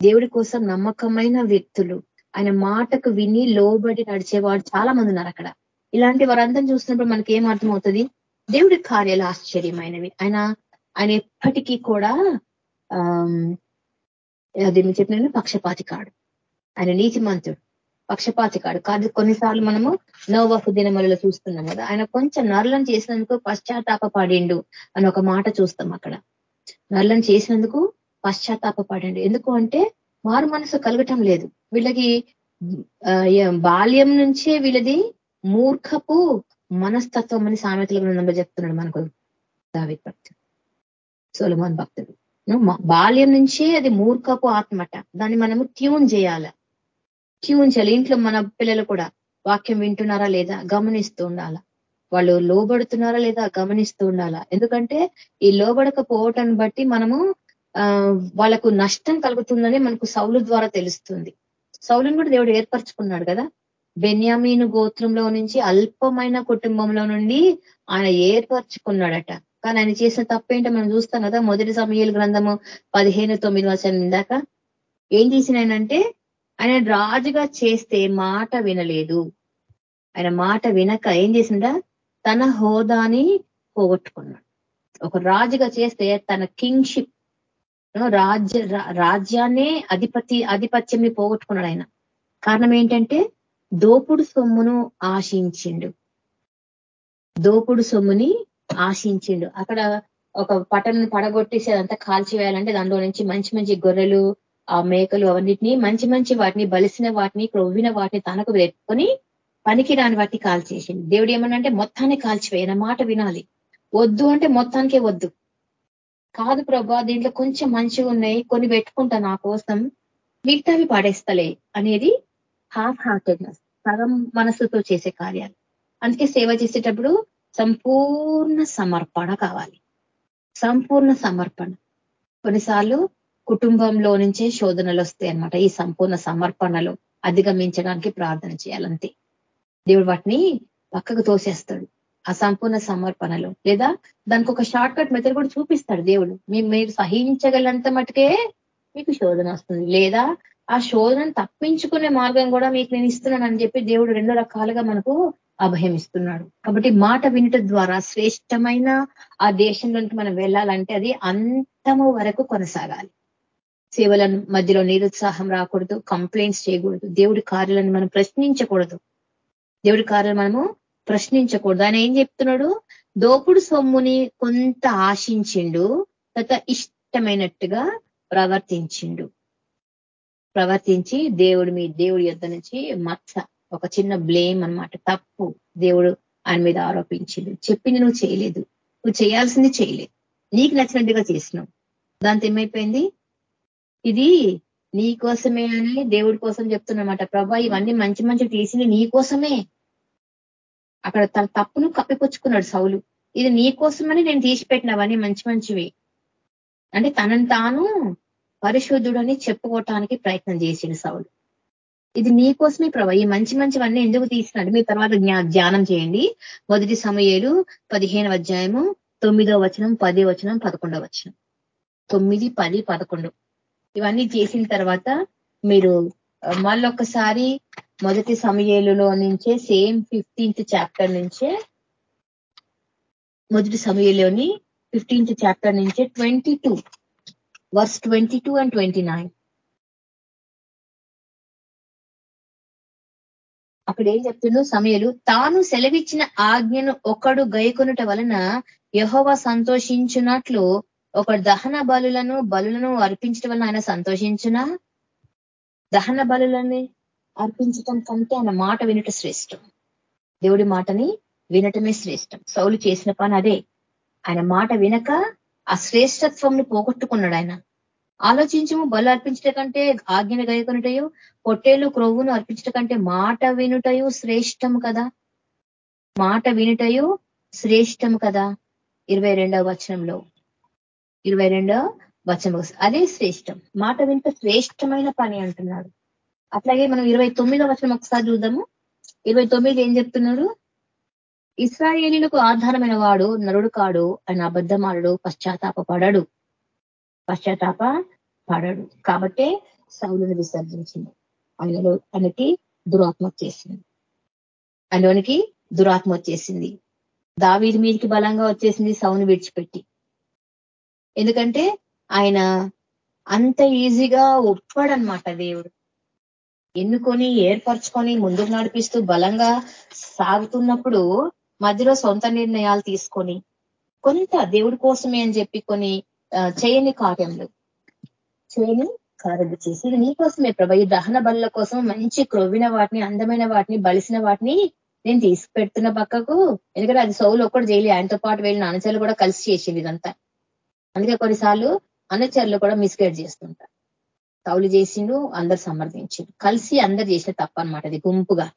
దేవుడి కోసం నమ్మకమైన వ్యక్తులు. ఆయన మాటకు విని లోబడి నడిచేవాడు చాలా మంది ఉన్నారు అక్కడ. ఇలాంటి వారందరం చూసినప్పుడు మనకి ఏం అర్థమవుతుంది? దేవుడి కార్యాలు ఆశ్చర్యమైనవి. ఆయన ఆయన ఎప్పటికీ కూడా అది చెప్పిన పక్షపాతి కాడు ఆయన నీతిమంతుడు. పక్షపాతి కాడు కాదు. కొన్నిసార్లు మనము నోవఫ్ దినములలో చూస్తున్నాం కదా ఆయన కొంచెం నర్లను చేసినందుకు పశ్చాత్తాపడిండు అని ఒక మాట చూస్తాం అక్కడ. నర్లను చేసినందుకు పశ్చాత్తాపడండి ఎందుకు అంటే మారు మనసు కలగటం లేదు. వీళ్ళకి బాల్యం నుంచే వీళ్ళది మూర్ఖపు మనస్తత్వం అని సామెతల గ్రంథంలో చెప్తున్నాడు మనకు దావి భక్తుడు సోలమాన్ భక్తుడు. బాల్యం నుంచే అది మూర్ఖపు ఆత్మట. దాన్ని మనము ట్యూన్ చేయాల. ట్యూన్ చేయాలి. ఇంట్లో మన పిల్లలు కూడా వాక్యం వింటున్నారా లేదా గమనిస్తూ ఉండాలా. వాళ్ళు లోబడుతున్నారా లేదా గమనిస్తూ ఉండాలా? ఎందుకంటే ఈ లోబడకపోవటం బట్టి మనము వాళ్ళకు నష్టం కలుగుతుందని మనకు సౌలు ద్వారా తెలుస్తుంది. సౌలుని కూడా దేవుడు ఏర్పరచుకున్నాడు కదా? బెన్యామీను గోత్రంలో నుంచి అల్పమైన కుటుంబంలో నుండి ఆయన ఏర్పరచుకున్నాడట. కానీ ఆయన చేసిన తప్పేంటో మనం చూస్తాం కదా? మొదటి సమయాల గ్రంథము పదిహేను తొమ్మిది వర్షాలు ఇందాక ఏం చేసినాయనంటే ఆయన రాజుగా చేస్తే మాట వినలేదు. ఆయన మాట వినక ఏం చేసిందా తన హోదాని పోగొట్టుకున్నాడు. ఒక రాజుగా చేస్తే తన కింగ్షిప్ రాజ్య రాజ్యాన్నే అధిపతి ఆధిపత్యంని పోగొట్టుకున్నాడు ఆయన. కారణం ఏంటంటే దోపుడు సొమ్మును ఆశించిండు. దోపుడు సొమ్ముని ఆశించిండు. అక్కడ ఒక పటం పడగొట్టేసి అదంతా కాల్చివేయాలంటే దానిలో నుంచి మంచి మంచి గొర్రెలు ఆ మేకలు అవన్నిటిని మంచి మంచి వాటిని బలిసిన వాటిని క్రొవ్విన వాటిని తనకు పెట్టుకొని పనికి రాని వాటిని కాల్చేసింది. దేవుడు ఏమన్నంటే మొత్తాన్ని కాల్చివేయన మాట వినాలి. వద్దు అంటే మొత్తానికే వద్దు. కాదు ప్రభా దీంట్లో కొంచెం మంచిగా ఉన్నాయి కొన్ని పెట్టుకుంటా నా కోసం మిగతావి పాడేస్తలే అనేది హాఫ్ హార్టెడ్నెస్ సగం మనసుతో చేసే కార్యాలు. అందుకే సేవ చేసేటప్పుడు సంపూర్ణ సమర్పణ కావాలి. సంపూర్ణ సమర్పణ. కొన్నిసార్లు కుటుంబంలో నుంచే శోధనలు వస్తాయి అనమాట ఈ సంపూర్ణ సమర్పణలు అధిగమించడానికి ప్రార్థన చేయాలంతే. దేవుడు వాటిని పక్కకు తోసేస్తాడు. అసంపూర్ణ సమర్పణలో. లేదా దానికి ఒక షార్ట్ కట్ మెథడ్ కూడా చూపిస్తాడు దేవుడు. మీరు సహించగలంత మటుకే మీకు శోధన వస్తుంది. లేదా ఆ శోధనను తప్పించుకునే మార్గం కూడా మీకు నేను ఇస్తున్నాను అని చెప్పి దేవుడు రెండు రకాలుగా మనకు అభయం ఇస్తున్నాడు కాబట్టి మాట వినట ద్వారా శ్రేష్టమైన ఆ దేశంలోనికి మనం వెళ్ళాలంటే అది అంతము వరకు కొనసాగాలి. సేవల మధ్యలో నిరుత్సాహం రాకూడదు కంప్లైంట్స్ చేయకూడదు. దేవుడి కార్యాలను మనం ప్రశ్నించకూడదు. దేవుడి కార్యం మనము ప్రశ్నించకూడదు. ఆయన ఏం చెప్తున్నాడు? దోపుడు సొమ్ముని కొంత ఆశించిండు తర్వాత ఇష్టమైనట్టుగా ప్రవర్తించిండు. ప్రవర్తించి దేవుడు మీ దేవుడి యొద్ నుంచి మచ్చ ఒక చిన్న బ్లేమ్ అనమాట తప్పు దేవుడు ఆయన మీద ఆరోపించిండు. చెప్పింది నువ్వు చేయలేదు. నువ్వు చేయాల్సింది చేయలేదు. నీకు నచ్చినట్టుగా చేసినావు దాంతో ఏమైపోయింది? ఇది నీ కోసమే అని దేవుడి కోసం చెప్తున్నమాట. ప్రభా ఇవన్నీ మంచి మంచి తీసింది నీ కోసమే. అక్కడ తన తప్పును కప్పిపుచ్చుకున్నాడు సౌలు. ఇది నీ కోసమని నేను తీసిపెట్టినవన్నీ మంచి మంచివి. అంటే తనను తాను పరిశుద్ధుడని చెప్పుకోవటానికి ప్రయత్నం చేసిండు సౌలు. ఇది నీకోసమే ప్రభా ఈ మంచి మంచివన్నీ ఎందుకు తీసినాడు? మీరు తర్వాత ధ్యానం చేయండి. మొదటి సమయాలు పదిహేను అధ్యాయము తొమ్మిదో వచనం పది వచనం పదకొండో వచనం. తొమ్మిది పది పదకొండు. ఇవన్నీ చేసిన తర్వాత మీరు మళ్ళొకసారి మొదటి సమయంలో నుంచే సేమ్ ఫిఫ్టీన్త్ చాప్టర్ నుంచే మొదటి సమయంలోని ఫిఫ్టీన్త్ చాప్టర్ నుంచే twenty two verse twenty two and twenty nine అక్కడ ఏం చెప్తుండో సమయలు తాను సెలవిచ్చిన ఆజ్ఞను ఒకడు గైకొనుట వలన యహోవ సంతోషించున్నట్లు ఒక దహన బలులను బలులను అర్పించడం వలన ఆయన సంతోషించునా? దహన బలులని అర్పించటం కంటే ఆయన మాట వినట శ్రేష్టం. దేవుడి మాటని వినటమే శ్రేష్టం. సౌలు చేసిన పని అదే. ఆయన మాట వినక ఆ శ్రేష్టత్వంని పోగొట్టుకున్నాడు ఆయన. ఆలోచించము బలు అర్పించట కంటే ఆజ్ఞను గైకొనుటయో పొట్టేలు క్రొవ్వును అర్పించట కంటే మాట వినుటయు శ్రేష్టం కదా. మాట వినుటయు శ్రేష్టం కదా. ఇరవై రెండవ వచనంలో. ఇరవై రెండవ వచనం అదే శ్రేష్టం. మాట వింట శ్రేష్టమైన పని అంటున్నాడు. అట్లాగే మనం ఇరవై తొమ్మిదో వచనం ఒకసారి చూద్దాము. ఇరవై తొమ్మిది ఏం చెప్తున్నాడు? ఇస్రాయేలీలకు ఆధారమైన వాడు నరుడు కాడు ఆయన అబద్ధమాడు పశ్చాత్తాప పడడు పశ్చాత్తాప పడడు కాబట్టే సౌలును విసర్జించింది. ఆయనలో ఆయనకి దురాత్మ వచ్చేసింది. ఆయనలోనికి దురాత్మ వచ్చేసింది. దావీది మీదికి బలంగా వచ్చేసింది సౌను విడిచిపెట్టి. ఎందుకంటే ఆయన అంత ఈజీగా ఒప్పాడనమాట దేవుడు. ఎన్నుకొని ఏర్పరచుకొని ముందుకు నడిపిస్తూ బలంగా సాగుతున్నప్పుడు మధ్యలో సొంత నిర్ణయాలు తీసుకొని కొంత దేవుడి కోసమే అని చెప్పి కొన్ని చేయని కార్యములు. చేయని కార్యములు చేసి ఇది నీకోసమే ప్రభ. ఈ దహన బల్ల కోసం మంచి క్రొవ్విన వాటిని అందమైన వాటిని బలిసిన వాటిని నేను తీసుకుపెడుతున్న పక్కకు ఎందుకంటే అది సౌలు ఒక్కడు చేయలే ఆయనతో పాటు వెళ్ళిన అనుచరులు కూడా కలిసి చేసేది ఇదంతా. అందుకే కొన్నిసార్లు అనుచరులు కూడా మిస్గైడ్ చేస్తుంటారు తౌలు చేసిండు అందరు సమర్థించిండు. కలిసి అందరు చేసిన తప్ప అనమాట అది గుంపుగా.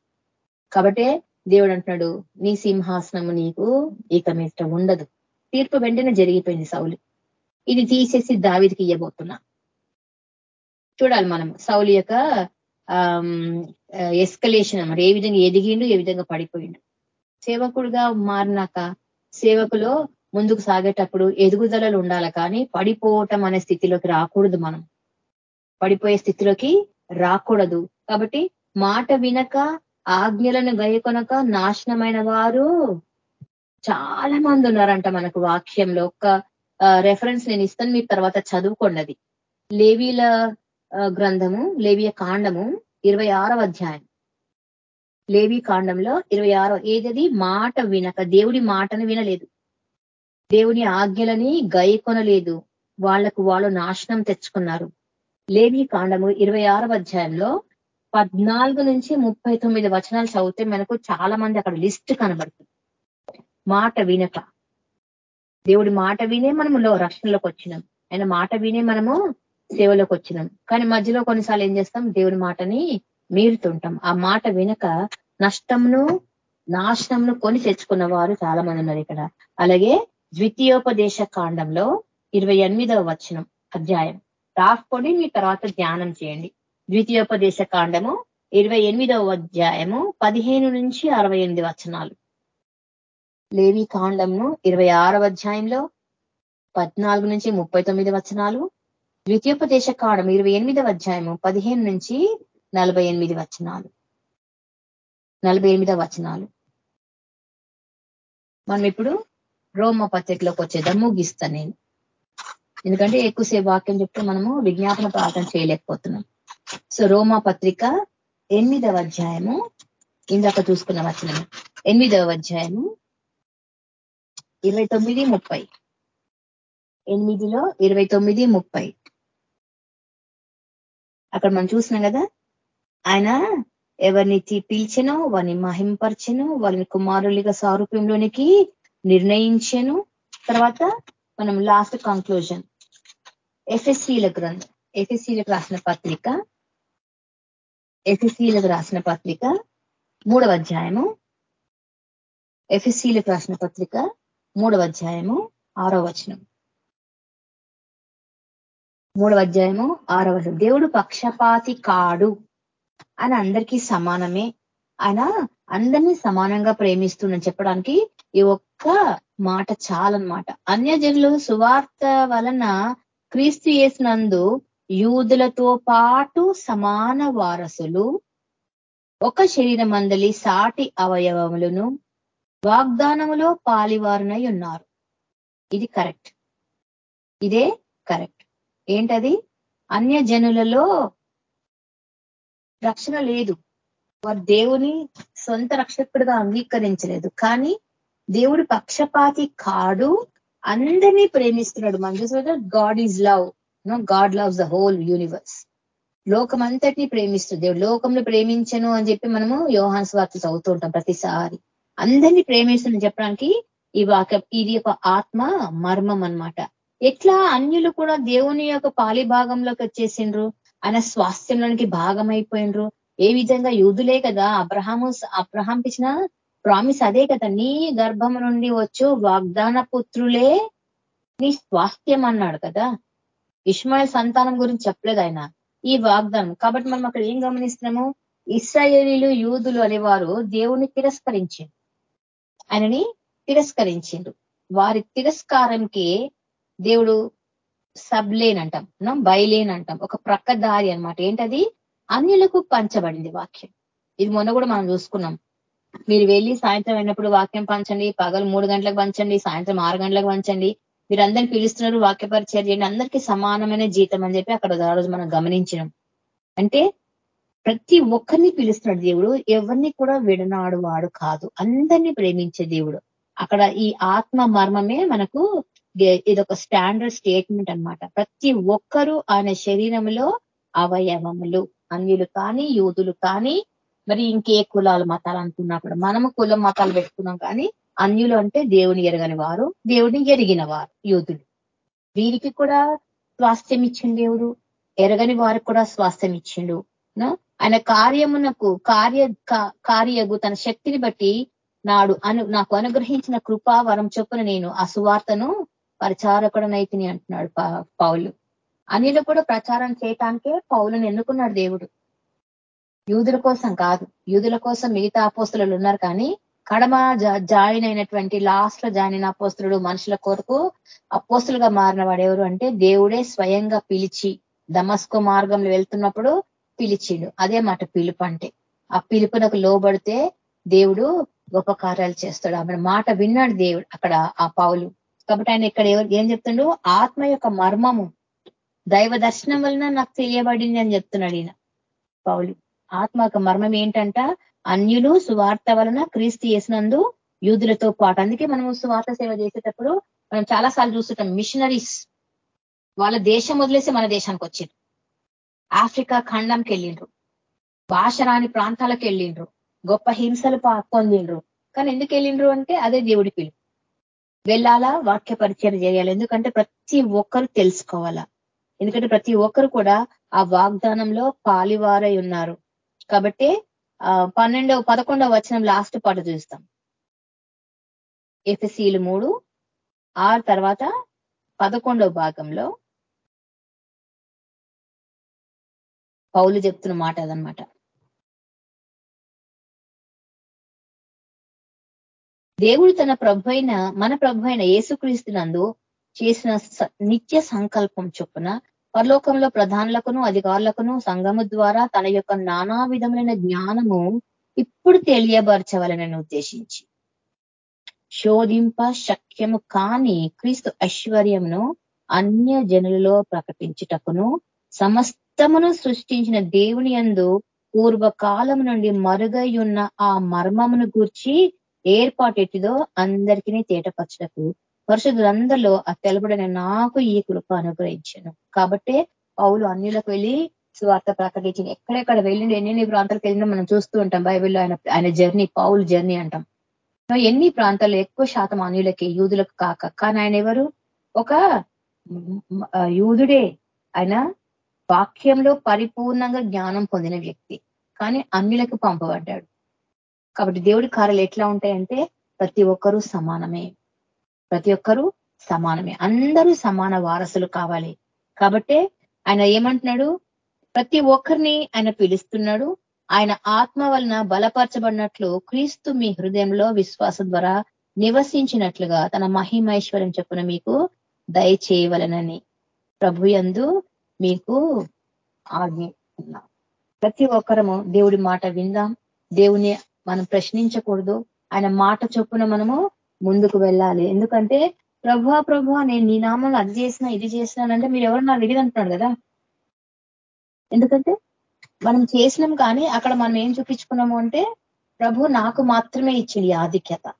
కాబట్టే దేవుడు అంటున్నాడు నీ సింహాసనము నీకు ఇక మీద ఉండదు. తీర్పు వెంటనే జరిగిపోయింది సౌలి. ఇది తీసేసి దావిదికి ఇయ్యబోతున్నా. చూడాలి మనం సౌలి యొక్క ఎస్కలేషన్ అన్నమాట. ఏ విధంగా ఎదిగిండు ఏ విధంగా పడిపోయిండు. సేవకుడుగా మారినాక సేవకులో ముందుకు సాగేటప్పుడు ఎదుగుదలలు ఉండాలి కానీ పడిపోవటం అనే స్థితిలోకి రాకూడదు మనం. పడిపోయే స్థితిలోకి రాకూడదు. కాబట్టి మాట వినక ఆజ్ఞలను గయకొనక నాశనమైన వారు చాలా మంది ఉన్నారంట మనకు వాక్యంలో. ఒక్క రెఫరెన్స్ నేను ఇస్తాను మీరు తర్వాత చదువుకోండి లేవీల గ్రంథము లేవియ కాండము ఇరవై అధ్యాయం. లేవి కాండంలో ఇరవై ఆరో ఏదది? మాట వినక. దేవుడి మాటను వినలేదు. దేవుని ఆజ్ఞలని గైకొనలేదు. వాళ్ళకు వాళ్ళు నాశనం తెచ్చుకున్నారు. లేవి కాండము ఇరవై అధ్యాయంలో పద్నాలుగు నుంచి ముప్పై తొమ్మిది వచనాలు చదివితే మనకు చాలా మంది అక్కడ లిస్ట్ కనబడుతుంది. మాట వినక. దేవుడి మాట వినే మనము రక్షణలోకి వచ్చినాం. ఆయన మాట వినే మనము సేవలోకి వచ్చినాం. కానీ మధ్యలో కొన్నిసార్లు ఏం చేస్తాం? దేవుడి మాటని మీరుతుంటాం. ఆ మాట వినక నష్టంను నాశనంను కొని తెచ్చుకున్న వారు చాలా మంది ఉన్నారు ఇక్కడ. అలాగే ద్వితీయోపదేశ కాండంలో ఇరవై ఎనిమిదవ వచనం అధ్యాయం. రాసుకొని మీ తర్వాత ధ్యానం చేయండి. ద్వితీయోపదేశ కాండము ఇరవై ఎనిమిదవ అధ్యాయము పదిహేను నుంచి అరవై ఎనిమిది వచనాలు. లేవి కాండమును ఇరవై ఆరవ అధ్యాయంలో పద్నాలుగు నుంచి ముప్పై తొమ్మిది వచనాలు ద్వితీయోపదేశ కాండం ఇరవై ఎనిమిదవ అధ్యాయము పదిహేను నుంచి నలభై ఎనిమిది వచనాలు. నలభై ఎనిమిదవ వచనాలు. మనం ఇప్పుడు రోమ పత్రికలోకి వచ్చేద్దాం. ముగిస్తాను నేను. ఎందుకంటే ఎక్కువసేపు వాక్యం చెప్తే మనము విజ్ఞాపన ప్రార్థన చేయలేకపోతున్నాం. సో రోమా పత్రిక ఎనిమిదవ అధ్యాయము ఇందాక చూసుకున్న వచనం ఎనిమిదవ అధ్యాయము ఇరవై తొమ్మిది ముప్పై. ఎనిమిదిలో ఇరవై తొమ్మిది ముప్పై. అక్కడ మనం చూసినాం కదా ఆయన ఎవరిని పిలిచెనో వారిని మహింపరచెను వారిని కుమారులుగా సారూప్యంలోనికి నిర్ణయించాను. తర్వాత మనం లాస్ట్ కంక్లూజన్ ఎఫ్ఎస్సీల గ్రంథం ఎఫ్ఎస్సీలకు రాసిన పత్రిక ఎఫ్ఎస్సీలకు రాసిన పత్రిక మూడవ అధ్యాయము ఎఫ్ఎస్సీలకు రాసిన పత్రిక మూడవ అధ్యాయము ఆరో వచనం. మూడవ అధ్యాయము ఆరవ దేవుడు పక్షపాతి కాడు అని అందరికీ సమానమే. ఆయన అందరినీ సమానంగా ప్రేమిస్తుందని చెప్పడానికి ఈ ఒక్క మాట చాలన్నమాట. అన్యజనులు సువార్త వలన క్రీస్తు చేసినందు యూదులతో పాటు సమాన వారసులు ఒక శరీర మందలి సాటి అవయవములను వాగ్దానములో పాలివారునై ఉన్నారు. ఇది కరెక్ట్. ఇదే కరెక్ట్. ఏంటది? అన్య జనులలో రక్షణ లేదు. వారు దేవుని సొంత రక్షకుడిగా అంగీకరించలేదు. కానీ దేవుడు పక్షపాతి కాడు అందరినీ ప్రేమిస్తున్నాడు. మన చూసిన God is love no God loves the whole universe లోకం అంతటినీ ప్రేమిస్తుంది. దేవుడు లోకంలో ప్రేమించను అని చెప్పి మనము యోహాన్ స్వార్థ చదువుతూ ఉంటాం ప్రతిసారి. అందరినీ ప్రేమిస్తుందని చెప్పడానికి ఈ వాక్య ఇది ఒక ఆత్మ మర్మం అన్నమాట. ఎట్లా అన్యులు కూడా దేవుని యొక్క పాలి భాగంలోకి వచ్చేసిండ్రు? ఆయన స్వాస్థ్యంలోనికి భాగమైపోయినరు ఏ విధంగా యూదులే కదా అబ్రహాము అబ్రహాం ఇచ్చిన ప్రామిస్ అదే కదా నీ గర్భం నుండి వచ్చు వాగ్దాన పుత్రులే నీ స్వాస్థ్యం అన్నాడు కదా. ఇస్మాయిల్ సంతానం గురించి చెప్పలేదు ఆయన. ఈ వాగ్దానం. కాబట్టి మనం అక్కడ ఏం గమనిస్తున్నాము? ఇస్రాయేలీలు యూదులు అనేవారు దేవుని తిరస్కరించింది ఆయనని తిరస్కరించిండు వారి తిరస్కారంకి దేవుడు సబ్లేన్ అంటాం బయలేన్ అంటాం ఒక ప్రక్క దారి అనమాట ఏంటది? అన్యులకు పంచబడింది వాక్యం. ఇది మొన్న కూడా మనం చూసుకున్నాం. మీరు వెళ్ళి సాయంత్రం అయినప్పుడు వాక్యం పంచండి పగలు మూడు గంటలకు పంచండి సాయంత్రం ఆరు గంటలకు పంచండి. మీరు అందరిని పిలుస్తున్నారు వాక్య పరిచయం చేయండి అందరికీ సమానమైన జీతం అని చెప్పి అక్కడ ఆ రోజు మనం గమనించినాం. అంటే ప్రతి ఒక్కరిని పిలుస్తున్నాడు దేవుడు ఎవరిని కూడా విడనాడు వాడు కాదు. అందరినీ ప్రేమించే దేవుడు. అక్కడ ఈ ఆత్మ మర్మమే మనకు ఇదొక స్టాండర్డ్ స్టేట్మెంట్ అనమాట ప్రతి ఒక్కరూ ఆయన శరీరంలో అవయవములు అన్యులు కానీ యూదులు కానీ మరి ఇంకే కులాలు మతాలు అనుకున్నా కూడా. మనము కులం మతాలు పెట్టుకున్నాం కానీ అన్యులు అంటే దేవుని ఎరగని వారు దేవుని ఎరిగిన వారు యూదులు వీరికి కూడా స్వాస్థ్యం ఇచ్చిండు దేవుడు ఎరగని వారికి కూడా స్వాస్థ్యం ఇచ్చిండు. ఆయన కార్యమునకు కార్య కార్యగు తన శక్తిని బట్టి నాడు అను నాకు అనుగ్రహించిన కృపా వరం చొప్పున నేను ఆ సువార్తను ప్రచారకుడనైతిని అంటున్నాడు పౌలు. అనిలు కూడా ప్రచారం చేయటానికే పౌలను ఎన్నుకున్నాడు దేవుడు. యూదుల కోసం కాదు యూదుల కోసం మిగతా అపోస్తులు ఉన్నారు కానీ కడమ జాయిన్ అయినటువంటి లాస్ట్లో జాయిన్ అయిన అపోస్తుడు మనుషుల కొరకు అపోస్తులుగా మారిన వాడు ఎవరు అంటే దేవుడే స్వయంగా పిలిచి దమస్కో మార్గంలో వెళ్తున్నప్పుడు పిలిచిండు. అదే మాట పిలుపు అంటే. ఆ పిలుపునకు లోబడితే దేవుడు గొప్ప కార్యాలు చేస్తాడు. ఆమె మాట విన్నాడు దేవుడు అక్కడ ఆ పౌలు. కాబట్టి ఆయన ఇక్కడ ఎవరు ఏం చెప్తుండు? ఆత్మ యొక్క మర్మము దైవ దర్శనం వలన నాకు తెలియబడింది అని చెప్తున్నాడు ఈయన పౌలు. ఆత్మ యొక్క మర్మం ఏంటంట? అన్యులు సువార్త వలన క్రీస్తు చేసినందు యూదులతో పాటు. అందుకే మనము సువార్త సేవ చేసేటప్పుడు మనం చాలా సార్లు చూస్తుంటాం మిషనరీస్ వాళ్ళ దేశం వదిలేసి మన దేశానికి వచ్చిండ్రు. ఆఫ్రికా ఖండంకి వెళ్ళిండ్రు. భాష రాని ప్రాంతాలకు వెళ్ళిండ్రు. గొప్ప హింసలు పొందిండ్రు. కానీ ఎందుకు వెళ్ళిండ్రు అంటే అదే దేవుడి పిలుపు. వెళ్ళాలా? వాక్య పరిచయం చేయాలి. ఎందుకంటే ప్రతి ఒక్కరు తెలుసుకోవాలా. ఎందుకంటే ప్రతి ఒక్కరు కూడా ఆ వాగ్దానంలో పాలివారై ఉన్నారు. కాబట్టి పన్నెండవ పదకొండవ వచనం లాస్ట్ పాట చూస్తాం. ఎఫ్ఎసీలు మూడు ఆరు తర్వాత పదకొండవ భాగంలో పౌలు చెప్తున్న మాట అదనమాట. దేవుడు తన ప్రభు అయిన మన ప్రభు అయిన యేసుక్రీస్తునందు చేసిన నిత్య సంకల్పం చొప్పున పరలోకంలో ప్రధానులకును అధికారులకును సంఘము ద్వారా తన యొక్క నానా విధములైన జ్ఞానము ఇప్పుడు తెలియబరచవలనని ఉద్దేశించి. శోధింప శక్యము కాని క్రీస్తు ఐశ్వర్యమును అన్య జనులలో ప్రకటించుటకును సమస్తమును సృష్టించిన దేవుని అందు పూర్వకాలం నుండి మరుగై ఉన్న ఆ మర్మమును గూర్చి ఏర్పాటెట్టిదో అందరికీ తేటపరచటకు పరిశుద్ధులందరిలో ఆ తెలబడిన నాకు ఈ కృప అనుగ్రహించను. కాబట్టే పౌలు అన్యులకు వెళ్ళి స్వార్థ ప్రకటించింది. ఎక్కడెక్కడ వెళ్ళిండు ఎన్ని ప్రాంతాలకు వెళ్ళినా మనం చూస్తూ ఉంటాం బైబిల్లో ఆయన ఆయన జర్నీ పౌల్ జర్నీ అంటాం. ఎన్ని ప్రాంతాల్లో ఎక్కువ శాతం అన్యులకి యూదులకు కాక కానీ ఆయన ఎవరు? ఒక యూదుడే. ఆయన వాక్యంలో పరిపూర్ణంగా జ్ఞానం పొందిన వ్యక్తి. కానీ అన్యులకు పంపబడ్డాడు. కాబట్టి దేవుడి కార్యలు ఎట్లా ఉంటాయంటే ప్రతి ఒక్కరూ సమానమే. ప్రతి ఒక్కరూ సమానమే. అందరూ సమాన వారసులు కావాలి. కాబట్టే ఆయన ఏమంటున్నాడు? ప్రతి ఒక్కరిని ఆయన పిలుస్తున్నాడు. ఆయన ఆత్మ వలన బలపరచబడినట్లు క్రీస్తు మీ హృదయంలో విశ్వాసం ద్వారా నివసించినట్లుగా తన మహిమైశ్వర్యం చెప్పున మీకు దయచేయవలనని ప్రభు యందు మీకు ఆజ్ఞ ప్రతి ఒక్కరము దేవుడి మాట విందాం. దేవుని మనం ప్రశ్నించకూడదు. ఆయన మాట చొప్పున మనము ముందుకు వెళ్ళాలి. ఎందుకంటే ప్రభు ప్రభు నేను నీ నామంలో అది చేసినా ఇది చేసినానంటే మీరు ఎవరు నాకు తెలియదు అంటున్నాడు కదా? ఎందుకంటే మనం చేసినాం కానీ అక్కడ మనం ఏం చూపించుకున్నాము అంటే ప్రభు నాకు మాత్రమే ఇచ్చింది ఆధిక్యత.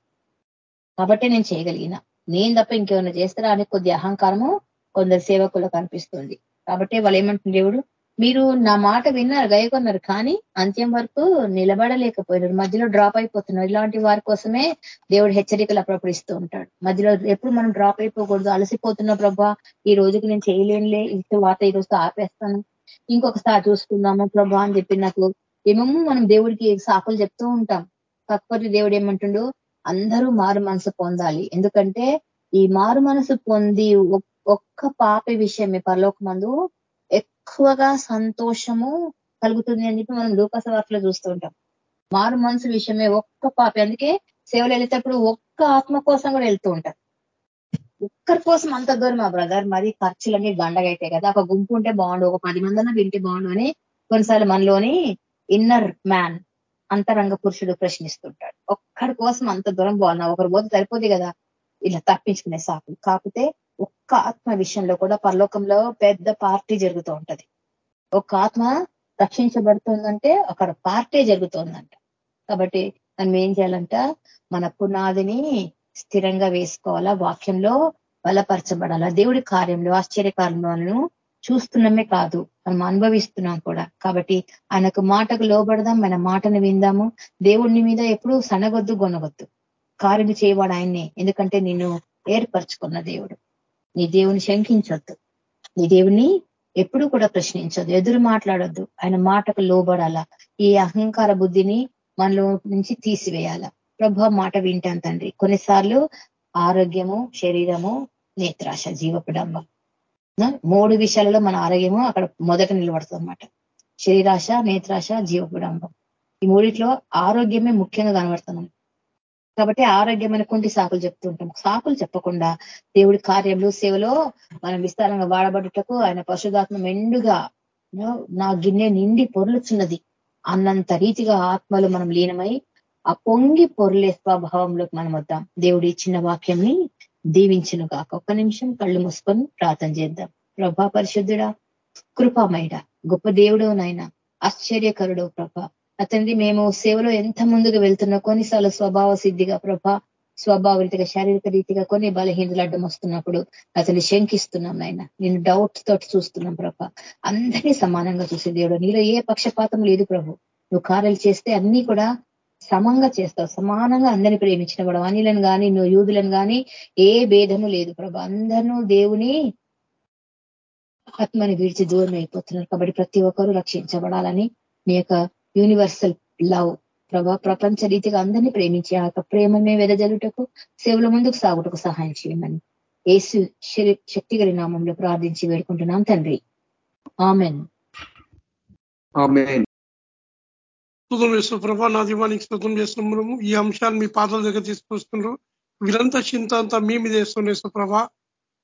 కాబట్టి నేను చేయగలిగిన. నేను తప్ప ఇంకేమైనా చేస్తారా? అని కొద్ది అహంకారము కొందరు సేవకులకు అనిపిస్తుంది. కాబట్టి వాళ్ళు ఏమంటుంది దేవుడు? మీరు నా మాట విన్నారు గయకొన్నారు కానీ అంత్యం వరకు నిలబడలేకపోయినారు. మధ్యలో డ్రాప్ అయిపోతున్నారు. ఇలాంటి వారి కోసమే దేవుడు హెచ్చరికలు అప్పుడప్పుడు ఇస్తూ ఉంటాడు. మధ్యలో ఎప్పుడు మనం డ్రాప్ అయిపోకూడదు అలసిపోతున్న ప్రభా ఈ రోజుకి నేను చేయలేనులే ఇంత వాత ఈ రోజు ఆపేస్తాను. ఇంకొకసారి చూసుకుందాము ప్రభా అని చెప్పి నాకు ఏమేమో మనం దేవుడికి సాకులు చెప్తూ ఉంటాం. కాకపోతే దేవుడు ఏమంటుండు? అందరూ మారు మనసు పొందాలి. ఎందుకంటే ఈ మారు మనసు పొంది ఒక్క పాప విషయమే పరలోకమందు ఎక్కువగా సంతోషము కలుగుతుంది అని చెప్పి మనం లోకస వార్తలో చూస్తూ ఉంటాం. మారు మనసు విషయమే ఒక్క పాపి. అందుకే సేవలు వెళ్తేటప్పుడు ఒక్క ఆత్మ కోసం కూడా వెళ్తూ ఉంటారు ఒక్కరి కోసం అంత దూరం మా బ్రదర్ మరి ఖర్చులన్నీ దండగైతాయి కదా. ఒక గుంపు ఉంటే బాగుండు ఒక పది మంది వింటే బాగుండు అని కొన్నిసార్లు మనలోని ఇన్నర్ మ్యాన్ అంతరంగ పురుషుడు ప్రశ్నిస్తుంటాడు. ఒక్కడి కోసం అంత దూరం బాగున్నా ఒకరి పోతే సరిపోతుంది కదా ఇలా తప్పించుకునే సాకులు కాకపోతే ఒక్క ఆత్మ విషయంలో కూడా పరలోకంలో పెద్ద పార్టీ జరుగుతూ ఉంటది. ఒక్క ఆత్మ రక్షించబడుతుందంటే అక్కడ పార్టీ జరుగుతుందంట. కాబట్టి మనం ఏం చేయాలంట? మన పునాదిని స్థిరంగా వేసుకోవాలా? వాక్యంలో బలపరచబడాలా? దేవుడి కార్యంలో ఆశ్చర్య కార్యాలను చూస్తున్నామే కాదు. మనం అనుభవిస్తున్నాం కూడా. కాబట్టి ఆయనకు మాటకు లోబడదాం మన మాటను విందాము. దేవుడిని మీద ఎప్పుడు సనగొద్దు గొనగొద్దు. కార్యం చేయవాడు ఆయన్నే. ఎందుకంటే నిన్ను ఏర్పరచుకున్న దేవుడు. నీ దేవుని శంకించొద్దు. నీ దేవుని ఎప్పుడు కూడా ప్రశ్నించొద్దు ఎదురు మాట్లాడొద్దు. ఆయన మాటకు లోబడాలా? ఈ అహంకార బుద్ధిని మనలో నుంచి తీసివేయాల? ప్రభు మాట వింటాను తండ్రి. కొన్నిసార్లు ఆరోగ్యము శరీరము నేత్రాశ జీవపుడంబం మూడు విషయాలలో మన ఆరోగ్యము అక్కడ మొదట నిలబడుతుంది అనమాట శరీరాశ నేత్రాశ జీవపుడంబం ఈ మూడిట్లో ఆరోగ్యమే ముఖ్యంగా కనబడుతుంది. కాబట్టి ఆరోగ్యమైన కుంటి సాకులు చెప్తుంటాం సాకులు చెప్పకుండా దేవుడి కార్యంలో సేవలో మనం విస్తారంగా వాడబడుటకు ఆయన పశుధాత్మ మెండుగా నా గిన్నె నిండి పొరులుచున్నది. అన్నంత రీతిగా ఆత్మలు మనం లీనమై ఆ పొంగి పొర్లే స్వభావంలోకి మనం వద్దాం. దేవుడి ఇచ్చిన వాక్యంని దీవించను కాక ఒక్క నిమిషం కళ్ళు మూసుకొని ప్రార్థన చేద్దాం. ప్రభా పరిశుద్ధుడా కృపామయుడ గొప్ప దేవుడు నాయన ఆశ్చర్యకరుడు ప్రభా. అతనిది మేము సేవలో ఎంత ముందుకు వెళ్తున్నా కొన్నిసార్లు స్వభావ సిద్ధిగా ప్రభా స్వభావ రీతిగా శారీరక రీతిగా కొన్ని బలహీనలు అడ్డం వస్తున్నప్పుడు అతన్ని శంకిస్తున్నాం నాయన. నేను డౌట్ తోటి చూస్తున్నాం ప్రభ. అందరినీ సమానంగా చూసే దేవుడు. నీలో ఏ పక్షపాతం లేదు ప్రభు. నువ్వు కార్యాలు చేస్తే అన్ని కూడా సమంగా చేస్తావు. సమానంగా అందరిని ప్రేమించిన వాడు. అనిలను కానీ నువ్వు యూదులను కానీ ఏ భేదము లేదు ప్రభు. అందరూ దేవుని ఆత్మని విడిచి దూరం అయిపోతున్నారు కాబట్టి ప్రతి ఒక్కరూ రక్షించబడాలని నీ యొక్క యూనివర్సల్ లవ్ ప్రభా ప్రపంచ రీతిగా అందరినీ ప్రేమించి ఆ యొక్క ప్రేమమే వెదజలుటకు సేవల ముందుకు సాగుటకు సహాయం చేయమని ఏసు శక్తి గలి నామంలో ప్రార్థించి వేడుకుంటున్నాం తండ్రి. ఆమెన్. ప్రభా నా దీవానికి స్థుతం చేస్తున్నాము ఈ అంశాలు మీ పాదాల దగ్గర తీసుకొస్తున్నారు. వీరంతా చింత అంతా మీ మీద వేస్తున్న ప్రభా.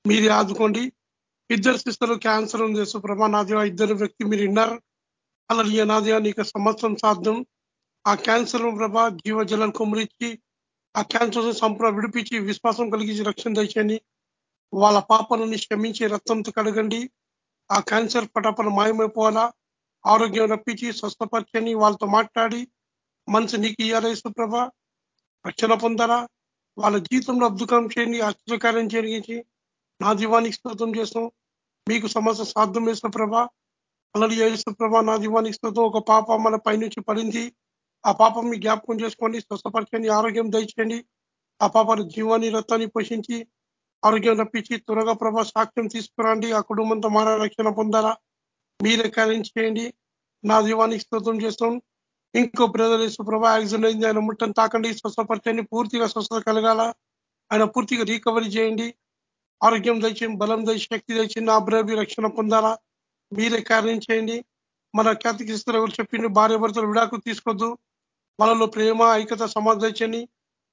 మీరే ఆదుకోండి. ఇద్దరు సిస్టర్లు క్యాన్సర్ ఉంది ప్రభా. నా దేవ ఇద్దరు వ్యక్తి మీరు విన్నారు. అలా నీకు సంవత్సరం సాధ్యం. ఆ క్యాన్సర్ ప్రభా జీవజలను కుమరించి ఆ క్యాన్సర్ సంపూర్ణ విడిపించి విశ్వాసం కలిగించి రక్షణ తెచ్చండి వాళ్ళ పాపలను క్షమించి రక్తంతో కడగండి. ఆ క్యాన్సర్ పటాపన మాయమైపోవాలా? ఆరోగ్యం రప్పించి స్వస్థపరచని వాళ్ళతో మాట్లాడి మనసు నీకు ఇయ్యాలేసు ప్రభ? రక్షణ పొందాలా? వాళ్ళ జీవితంలో అద్భుతం చేయండి ఆశ్చర్యకార్యం చేయించి నా దీవానికి స్తోత్రం చేస్తాం. మీకు సమస్య సాధ్యం వేసిన ప్రభ. అలలు ఏసుప్రభ నా దీవానికి స్తోత్రం ఒక పాప మన పైనుంచి పడింది. ఆ పాపం మీ జ్ఞాపకం చేసుకోండి స్వస్థపరచండి ఆరోగ్యం దయచేయండి. ఆ పాపను జీవాన్ని రక్తాన్ని పోషించి ఆరోగ్యం రప్పించి త్వరగా ప్రభా సాక్ష్యం తీసుకురండి. ఆ కుటుంబంతో మారా రక్షణ పొందాలా? మీరే కార్యం చేయండి. నా దీవానికి స్తోత్రం చేస్తాం. ఇంకో బ్రదర్ ప్రభా యాక్సిడెంట్ అయింది. ఆయన ముట్టని తాకండి స్వస్థపరచండి పూర్తిగా స్వస్థత కలగాల. ఆయన పూర్తిగా రీకవరీ చేయండి. ఆరోగ్యం దయచేయండి బలం దయచి శక్తి దయచేయండి నా బ్రవి రక్షణ పొందాలా? మీరే కార్యం చేయండి. మన ఖ్యాతికిస్తున్న ఎవరు చెప్పిండు భార్య భర్తలు విడాకులు తీసుకోవద్దు వాళ్ళలో ప్రేమ ఐక్యత సమాధించండి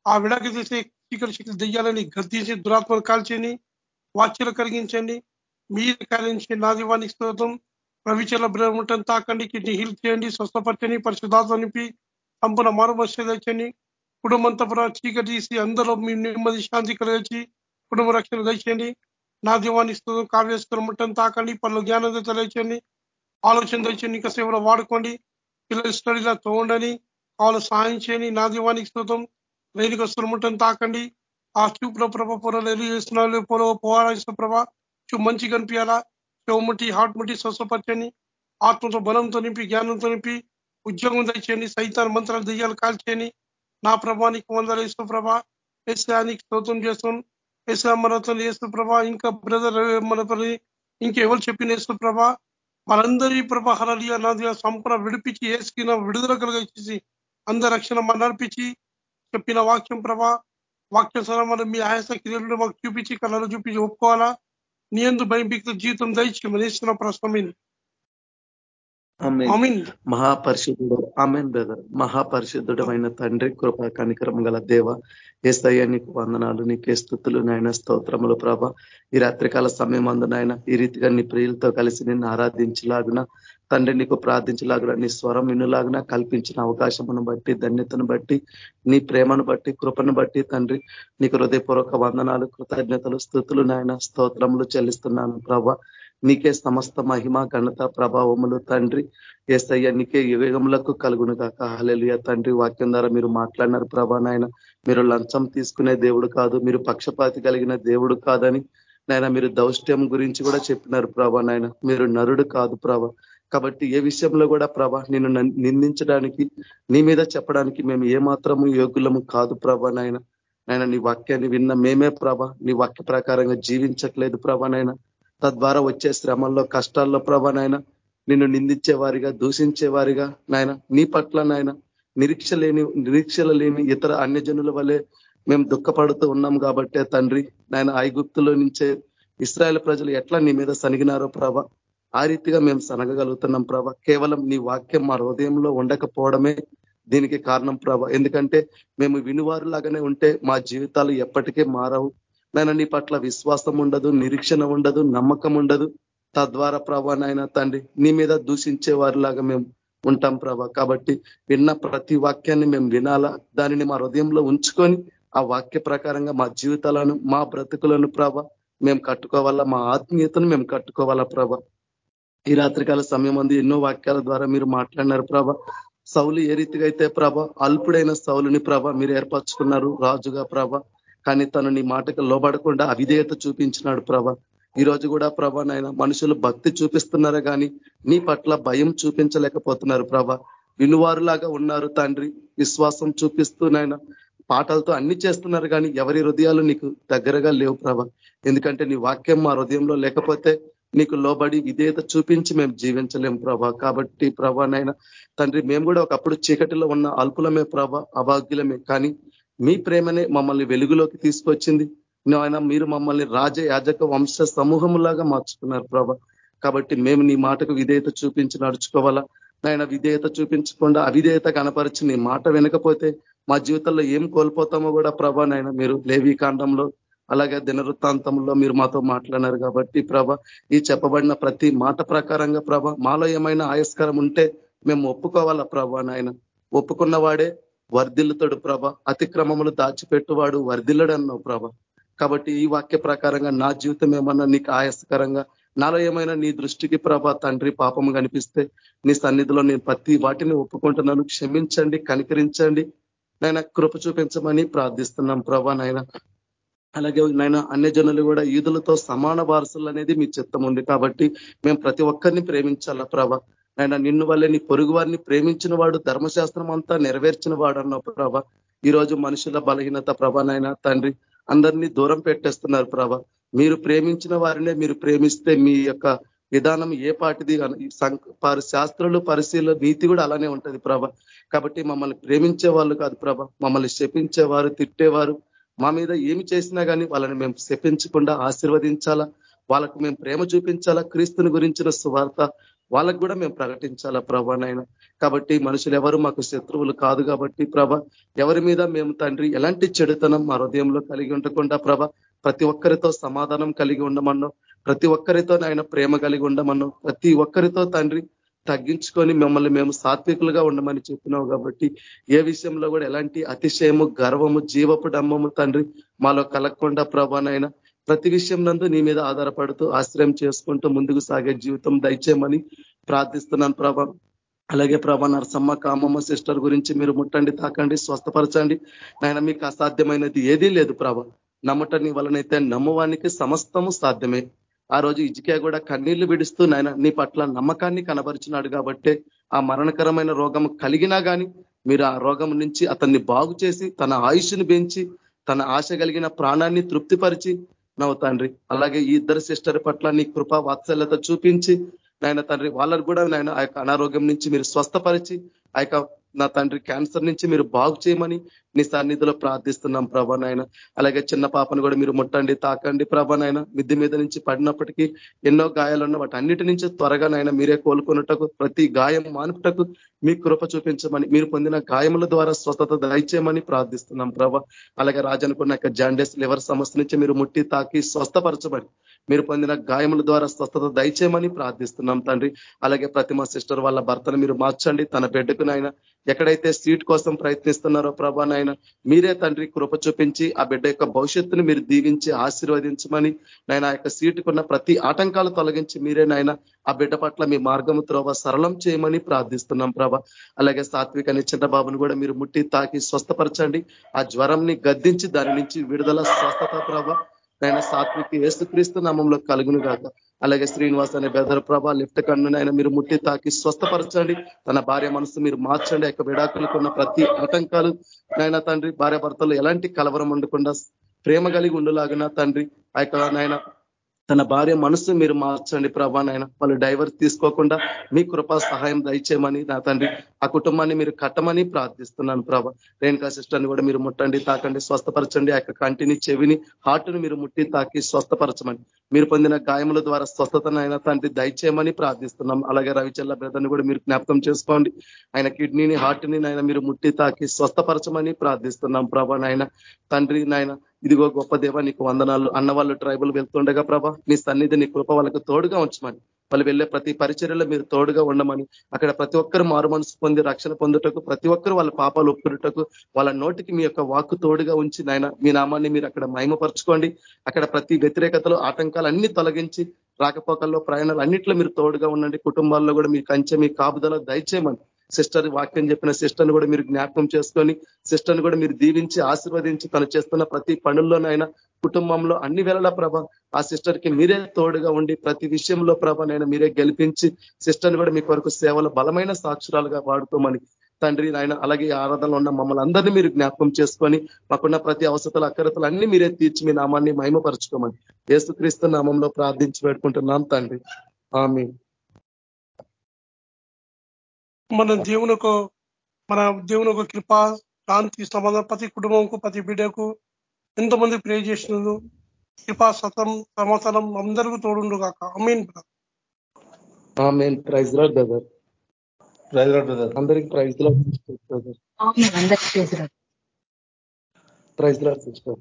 ఆ విడాకు తీసే చీకటి శక్తి దెయ్యాలని గర్దించి దురాత్మను కాల్చేయండి. వాచ్యలు కలిగించండి మీరు కలిగించి నాదివానికి స్తోత్రం. రవిచల బ్రహ్మటం తాకండి. కిడ్నీ హీల్ చేయండి. స్వస్థపరచని పరిశుధాత్మ నింపి సంపూర్ణ మారుమర్శ కుటుంబంతో చీకటి తీసి అందరూ మీ నెమ్మది శాంతి కలిగించి కుటుంబ రక్షణ దయచేయండి. నా దీవాన్ని స్థుతం కావ్యస్కరం ముట్టని తాకండి పనులు జ్ఞానం తెలియచేయండి ఆలోచన తెచ్చండి ఇంకా సేవలో వాడుకోండి పిల్లలు స్టడీలో తోండని వాళ్ళు సహాయం చేయండి నా దీవానికి స్థుతం వేదిక ముట్టని తాకండి ఆ చూపులో ప్రభ పొరలు చేస్తున్నారు పొలవ పోరాడిస్తున్న ప్రభ? చూ మంచి కనిపించాలా? చెవు ముట్టి హార్ట్ ముట్టి స్వస్థపరచండి ఆత్మతో బలంతో నింపి జ్ఞానంతో నింపి ఉద్యోగం దయచేయండి సైతాన్ మంత్రాలు దెయ్యాలు కాల్చేయండి నా ప్రభానికి వందలు ఇస్తూ ప్రభా ఎస్ఆనికి స్తోత్రం చేస్తాం ఎస్ఆ మనతో వేస్తూ ప్రభా ఇంకా బ్రదర్ మన ఇంకెవరు చెప్పిన వేస్తూ ప్రభా మనందరి ప్రభా హరలియ నది సంపూర్ణ విడిపించి ఏసుకిన విడుదల కలిగించేసి అందరి రక్షణ మన నడిపించి చెప్పిన వాక్యం ప్రభా వాక్యం సరే మనం మీ ఆయాస క్రియలు మాకు చూపించి కళలు చూపించి ఒప్పుకోవాలా? నీ ఎందు భయం జీవితం దయచేయమని ఇస్తున్న ప్రశ్నమైంది మహాపరిశుద్ధుడు ఆమెన్ బ్రదర్ మహాపరిశుద్ధుడమైన తండ్రి కృప కనికరం గల దేవ ఏసయ్య నీకు వందనాలు నీకే స్థుతులు నాయన స్తోత్రములు ప్రభ. ఈ రాత్రికాల సమయం అందు నాయన ఈ రీతిగా నీ ప్రియులతో కలిసి నిన్ను ఆరాధించలాగున తండ్రి నీకు ప్రార్థించలాగున నీ స్వరం వినులాగున కల్పించిన అవకాశమును బట్టి ధన్యతను బట్టి నీ ప్రేమను బట్టి కృపను బట్టి తండ్రి నీకు హృదయపూర్వక వందనాలు కృతజ్ఞతలు స్థుతులు నాయన స్తోత్రములు చెల్లిస్తున్నాను ప్రభ. నీకే సమస్త మహిమ ఘనత ప్రభావములు తండ్రి. ఏసయ్య నీకే యుగములకు కలుగును కాక హలెలుయ తండ్రి వాక్యం ద్వారా మీరు మాట్లాడినారు ప్రభా నాయన. మీరు లంచం తీసుకునే దేవుడు కాదు మీరు పక్షపాతి కలిగిన దేవుడు కాదని నాయన మీరు దౌష్ట్యం గురించి కూడా చెప్పినారు ప్రభా నాయన. మీరు నరుడు కాదు ప్రభ. కాబట్టి ఏ విషయంలో కూడా ప్రభ నిన్ను నిందించడానికి నీ మీద చెప్పడానికి మేము ఏమాత్రము యోగులము కాదు ప్రభ నాయన. నాయన నీ వాక్యాన్ని విన్న మేమే ప్రభ నీ వాక్య ప్రకారంగా జీవించట్లేదు ప్రభ నాయన. తద్వారా వచ్చే శ్రమల్లో కష్టాల్లో ప్రభా నాయన నిన్ను నిందించే వారిగా దూషించే వారిగా నాయన నీ పట్ల నాయన నిరీక్ష లేని నిరీక్షలు లేని ఇతర అన్యజనుల వల్లే మేము దుఃఖపడుతూ ఉన్నాం కాబట్టే తండ్రి నాయన ఐగుప్తులో నుంచే ఇస్రాయల్ ప్రజలు ఎట్లా నీ మీద సనిగినారో ప్రభ ఆ రీతిగా మేము సనగగలుగుతున్నాం ప్రభ. కేవలం నీ వాక్యం మా హృదయంలో ఉండకపోవడమే దీనికి కారణం ప్రభ. ఎందుకంటే మేము వినువారులాగానే ఉంటే మా జీవితాలు ఎప్పటికీ మారవు. నాయన నీ పట్ల విశ్వాసం ఉండదు నిరీక్షణ ఉండదు నమ్మకం ఉండదు. తద్వారా ప్రభా నాయన తండ్రి నీ మీద దూషించే వారిలాగా మేము ఉంటాం ప్రభా. కాబట్టి విన్న ప్రతి వాక్యాన్ని మేము వినాలా? దానిని మా హృదయంలో ఉంచుకొని ఆ వాక్య ప్రకారంగా మా జీవితాలను మా బ్రతుకులను ప్రభ మేము కట్టుకోవాలా? మా ఆత్మీయతను మేము కట్టుకోవాలా ప్రభ? ఈ రాత్రికాల సమయం అంది ఎన్నో వాక్యాల ద్వారా మీరు మాట్లాడినారు ప్రభ. సౌలు ఏ రీతిగా అయితే ప్రభ అల్పుడైన సౌలుని ప్రభ మీరు ఏర్పరచుకున్నారు రాజుగా ప్రభ. కానీ తను నీ మాటకు లోబడకుండా అవిధేయత చూపించినాడు ప్రభ. ఈ రోజు కూడా ప్రభ నాయన మనుషులు భక్తి చూపిస్తున్నారు కానీ నీ పట్ల భయం చూపించలేకపోతున్నారు ప్రభ. వినువారులాగా ఉన్నారు తండ్రి. విశ్వాసం చూపిస్తూ నాయన పాటలతో అన్ని చేస్తున్నారు కానీ ఎవరి హృదయాలు నీకు దగ్గరగా లేవు ప్రభ. ఎందుకంటే నీ వాక్యం మా హృదయంలో లేకపోతే నీకు లోబడి విధేయత చూపించి మేము జీవించలేం ప్రభ. కాబట్టి ప్రభానైనా తండ్రి మేము కూడా ఒకప్పుడు చీకటిలో ఉన్న అల్పులమే ప్రభ అభాగ్యులమే. కానీ మీ ప్రేమనే మమ్మల్ని వెలుగులోకి తీసుకొచ్చింది. ఆయన మీరు మమ్మల్ని రాజ యాజక వంశ సమూహములాగా మార్చుకున్నారు ప్రభ. కాబట్టి మేము నీ మాటకు విధేయత చూపించి నడుచుకోవాలా? నాయన విధేయత చూపించకుండా అవిధేయత కనపరిచి నీ మాట వినకపోతే మా జీవితంలో ఏం కోల్పోతామో కూడా ప్రభ నాయన మీరు లేవీ కాండంలో అలాగే దినవృత్తాంతంలో మీరు మాతో మాట్లాడినారు కాబట్టి ప్రభ ఈ చెప్పబడిన ప్రతి మాట ప్రకారంగా ప్రభ మాలో ఏమైనా ఆయస్కరం ఉంటే మేము ఒప్పుకోవాలా ప్రభ నాయన ఒప్పుకున్న వాడే వర్ధిల్లుతాడు ప్రభ. అతిక్రమములు దాచిపెట్టువాడు వర్ధిల్లడు అన్నావు ప్రభ. కాబట్టి ఈ వాక్య ప్రకారంగా నా జీవితం ఏమన్నా నీకు ఆయాసకరంగా నాలో ఏమైనా నీ దృష్టికి ప్రభ తండ్రి పాపం కనిపిస్తే నీ సన్నిధిలో నేను ప్రతి వాటిని ఒప్పుకుంటున్నాను. క్షమించండి కనికరించండి. నాయన కృప చూపించమని ప్రార్థిస్తున్నాం ప్రభా నాయన. అలాగే నాయన అన్య జనులు కూడా ఈదులతో సమాన వారసులు అనేది మీ చిత్తం ఉంది కాబట్టి మేము ప్రతి ఒక్కరిని ప్రేమించాలా ప్రభ? ఆయన నిన్ను వల్లే నీ పొరుగు వారిని ప్రేమించిన వాడు ధర్మశాస్త్రం అంతా నెరవేర్చిన వాడు అన్న ప్రభ ఈరోజు మనుషుల బలహీనత ప్రభానైనా తండ్రి అందరినీ దూరం పెట్టేస్తున్నారు ప్రభ. మీరు ప్రేమించిన వారినే మీరు ప్రేమిస్తే మీ యొక్క విధానం ఏ పాటిది శాస్త్రాలు పరిశీలన నీతి కూడా అలానే ఉంటది ప్రభ. కాబట్టి మమ్మల్ని ప్రేమించే వాళ్ళు కాదు ప్రభ. మమ్మల్ని శపించేవారు తిట్టేవారు. మా మీద ఏమి చేసినా కానీ వాళ్ళని మేము శపించకుండా ఆశీర్వదించాలా? వాళ్ళకు మేము ప్రేమ చూపించాలా? క్రీస్తుని గురించిన సువార్త వాళ్ళకు కూడా మేము ప్రకటించాలా నాయన? కాబట్టి మనుషులు ఎవరు మాకు శత్రువులు కాదు కాబట్టి ప్రభ ఎవరి మీద మేము తండ్రి ఎలాంటి చెడుతనం మా హృదయంలో కలిగి ఉండకుండా ప్రభ ప్రతి ఒక్కరితో సమాధానం కలిగి ఉండమన్నో ప్రతి ఒక్కరితో నాయన ప్రేమ కలిగి ఉండమన్నో ప్రతి ఒక్కరితో తండ్రి తగ్గించుకొని మిమ్మల్ని మేము సాత్వికులుగా ఉండమని చెప్పినావు కాబట్టి ఏ విషయంలో కూడా ఎలాంటి అతిశయము గర్వము జీవపు డమ్మము తండ్రి మాలో కలగకుండా ప్రభానైనా ప్రతి విషయం నందు నీ మీద ఆధారపడుతూ ఆశ్రయం చేసుకుంటూ ముందుకు సాగే జీవితం దయచేయమని ప్రార్థిస్తున్నాను ప్రభా. అలాగే ప్రభా నరసమ్మ కామమ్మ సిస్టర్ గురించి మీరు ముట్టండి తాకండి స్వస్థపరచండి. నాయన మీకు అసాధ్యమైనది ఏదీ లేదు ప్రభా. నమ్మటని వలనైతే నమ్మవానికి సమస్తము సాధ్యమే. ఆ రోజు ఇజికే కూడా కన్నీళ్ళు విడుస్తూ నాయన నీ పట్ల నమ్మకాన్ని కనబరిచినాడు కాబట్టే ఆ మరణకరమైన రోగం కలిగినా కానీ మీరు ఆ రోగం నుంచి అతన్ని బాగు చేసి తన ఆయుష్ను పెంచి తన ఆశ కలిగిన ప్రాణాన్ని తృప్తిపరిచి నవ్వు తండ్రి. అలాగే ఈ ఇద్దరు సిస్టర్ పట్ల నీ కృప వాత్సల్యత చూపించి నాయన తండ్రి వాళ్ళకు కూడా నాయన ఆ అనారోగ్యం నుంచి మీరు స్వస్థపరిచి ఆ నా తండ్రి క్యాన్సర్ నుంచి మీరు బాగు చేయమని నీ సన్నిధిలో ప్రార్థిస్తున్నాం ప్రభా నాయన. అలాగే చిన్న పాపను కూడా మీరు ముట్టండి తాకండి ప్రభా నాయన. మిద్ది మీద నుంచి పడినప్పటికీ ఎన్నో గాయాలు ఉన్న వాటి అన్నిటి నుంచి త్వరగా మీరే కోలుకున్నటకు ప్రతి గాయం మానుటకు మీ కృప చూపించమని మీరు పొందిన గాయముల ద్వారా స్వస్థత దయచేయమని ప్రార్థిస్తున్నాం ప్రభా. అలాగే రాజనుకున్న యొక్క జాండెస్ లివర్ సమస్య నుంచి మీరు ముట్టి తాకి స్వస్థపరచమని మీరు పొందిన గాయముల ద్వారా స్వస్థత దయచేయమని ప్రార్థిస్తున్నాం తండ్రి. అలాగే ప్రతిమ సిస్టర్ వాళ్ళ భర్తను మీరు మార్చండి తన బిడ్డకు ఎక్కడైతే సీట్ కోసం ప్రయత్నిస్తున్నారో ప్రభా నాయన మీరే తండ్రి కృప చూపించి ఆ బిడ్డ యొక్క భవిష్యత్తును మీరు దీవించి ఆశీర్వదించమని నాయన ఆ యొక్క సీటుకున్న ప్రతి ఆటంకాలు తొలగించి మీరే నాయన ఆ బిడ్డ పట్ల మీ మార్గము త్రోవ సరళం చేయమని ప్రార్థిస్తున్నాం ప్రభ. అలాగే సాత్వికని చిన్నబాబును కూడా మీరు ముట్టి తాకి స్వస్థపరచండి. ఆ జ్వరంని గద్దించి దాని నుంచి విడుదల స్వస్థత ప్రభ. నాయన సాత్వికి ఏసుక్రీస్తు నామంలో కలుగును కాక అలాగే శ్రీనివాస్ అనే బెదర్ ప్రభా లిఫ్ట్ కన్ను ఆయన మీరు ముట్టి తాకి స్వస్థపరచండి. తన భార్య మనసు మీరు మార్చండి. యొక్క విడాకులకున్న ప్రతి ఆటంకాలు నాయన తండ్రి భార్య భర్తలు ఎలాంటి కలవరం ఉండకుండా ప్రేమ కలిగి ఉండులాగిన తండ్రి. ఆ యొక్క నాయన తన భార్య మనసు మీరు మార్చండి ప్రభా నాయన. వాళ్ళు డైవర్స్ తీసుకోకుండా మీ కృపా సహాయం దయచేయమని నా తండ్రి ఆ కుటుంబాన్ని మీరు కట్టమని ప్రార్థిస్తున్నాను ప్రభా. రేణుకా సిస్టర్ని కూడా మీరు ముట్టండి తాకండి స్వస్థపరచండి ఆ యొక్క కంటిని చెవిని హార్ట్ను మీరు ముట్టి తాకి స్వస్థపరచమని. మీరు పొందిన గాయముల ద్వారా స్వస్థతనైనా తండ్రి దయచేయమని ప్రార్థిస్తున్నాం. అలాగే రవిచల్ల బ్రదర్ని కూడా మీరు జ్ఞాపకం చేసుకోండి. ఆయన కిడ్నీని హార్ట్ని నాయన మీరు ముట్టి తాకి స్వస్థపరచమని ప్రార్థిస్తున్నాం ప్రభా నాయన. తండ్రి నాయన ఇదిగో గొప్ప దేవ నీకు వందనాలు. అన్న వాళ్ళు ట్రైబుల్ వెళ్తుండగా ప్రభా నీ సన్నిధి నీ కృప వాళ్ళకు తోడుగా ఉంచమని. వాళ్ళు వెళ్ళే ప్రతి పరిచర్యలో మీరు తోడుగా ఉండమని. అక్కడ ప్రతి ఒక్కరు మారు మనసు పొంది రక్షణ పొందుటకు ప్రతి ఒక్కరు వాళ్ళ పాపాలు ఒప్పుకున్నటకు వాళ్ళ నోటికి మీ యొక్క వాక్కు తోడుగా ఉంచి నాయన మీ నామాన్ని మీరు అక్కడ మహిమపరచుకోండి. అక్కడ ప్రతి వ్యతిరేకతలు ఆటంకాలు అన్ని తొలగించి రాకపోకల్లో ప్రయాణాలు అన్నింటిలో మీరు తోడుగా ఉండండి. కుటుంబాల్లో కూడా మీ కంచె మీ కాపుదల దయచేయమని. సిస్టర్ వాక్యం చెప్పిన సిస్టర్ని కూడా మీరు జ్ఞాపకం చేసుకొని సిస్టర్ని కూడా మీరు దీవించి ఆశీర్వదించి తను చేస్తున్న ప్రతి పనుల్లోనైనా కుటుంబంలో అన్ని వేళల ప్రభ ఆ సిస్టర్కి మీరే తోడుగా ఉండి ప్రతి విషయంలో ప్రభ నేను మీరే గెలిపించి సిస్టర్ని కూడా మీ కొరకు సేవలు బలమైన సాక్షురాలుగా వాడుకోమని తండ్రి నాయన అలాగే ఆరాధనలో ఉన్న మమ్మల్ని అందరినీ మీరు జ్ఞాపకం చేసుకొని మాకున్న ప్రతి అవసరాలు అక్కరతలు అన్ని మీరే తీర్చి మీ నామాన్ని మహిమపరచుకోమని ఏసుక్రీస్తు నామంలో ప్రార్థించి పెట్టుకుంటున్నాం తండ్రి. ఆమె మన దేవునికి మన దేవునికి కృప శాంతి సమాధానం ప్రతి కుటుంబంకు ప్రతి బిడ్డకు ఎంతమంది ప్రే చేసినదు కృపా సతం సమాధానం అందరికీ తోడుండు కాక Amin amen. Praise Lord brother. Praise brother. అందరికి ప్రైజ్ బ్రదర్. అందరికీ ప్రైజ్ లాడ్ సిస్టర్.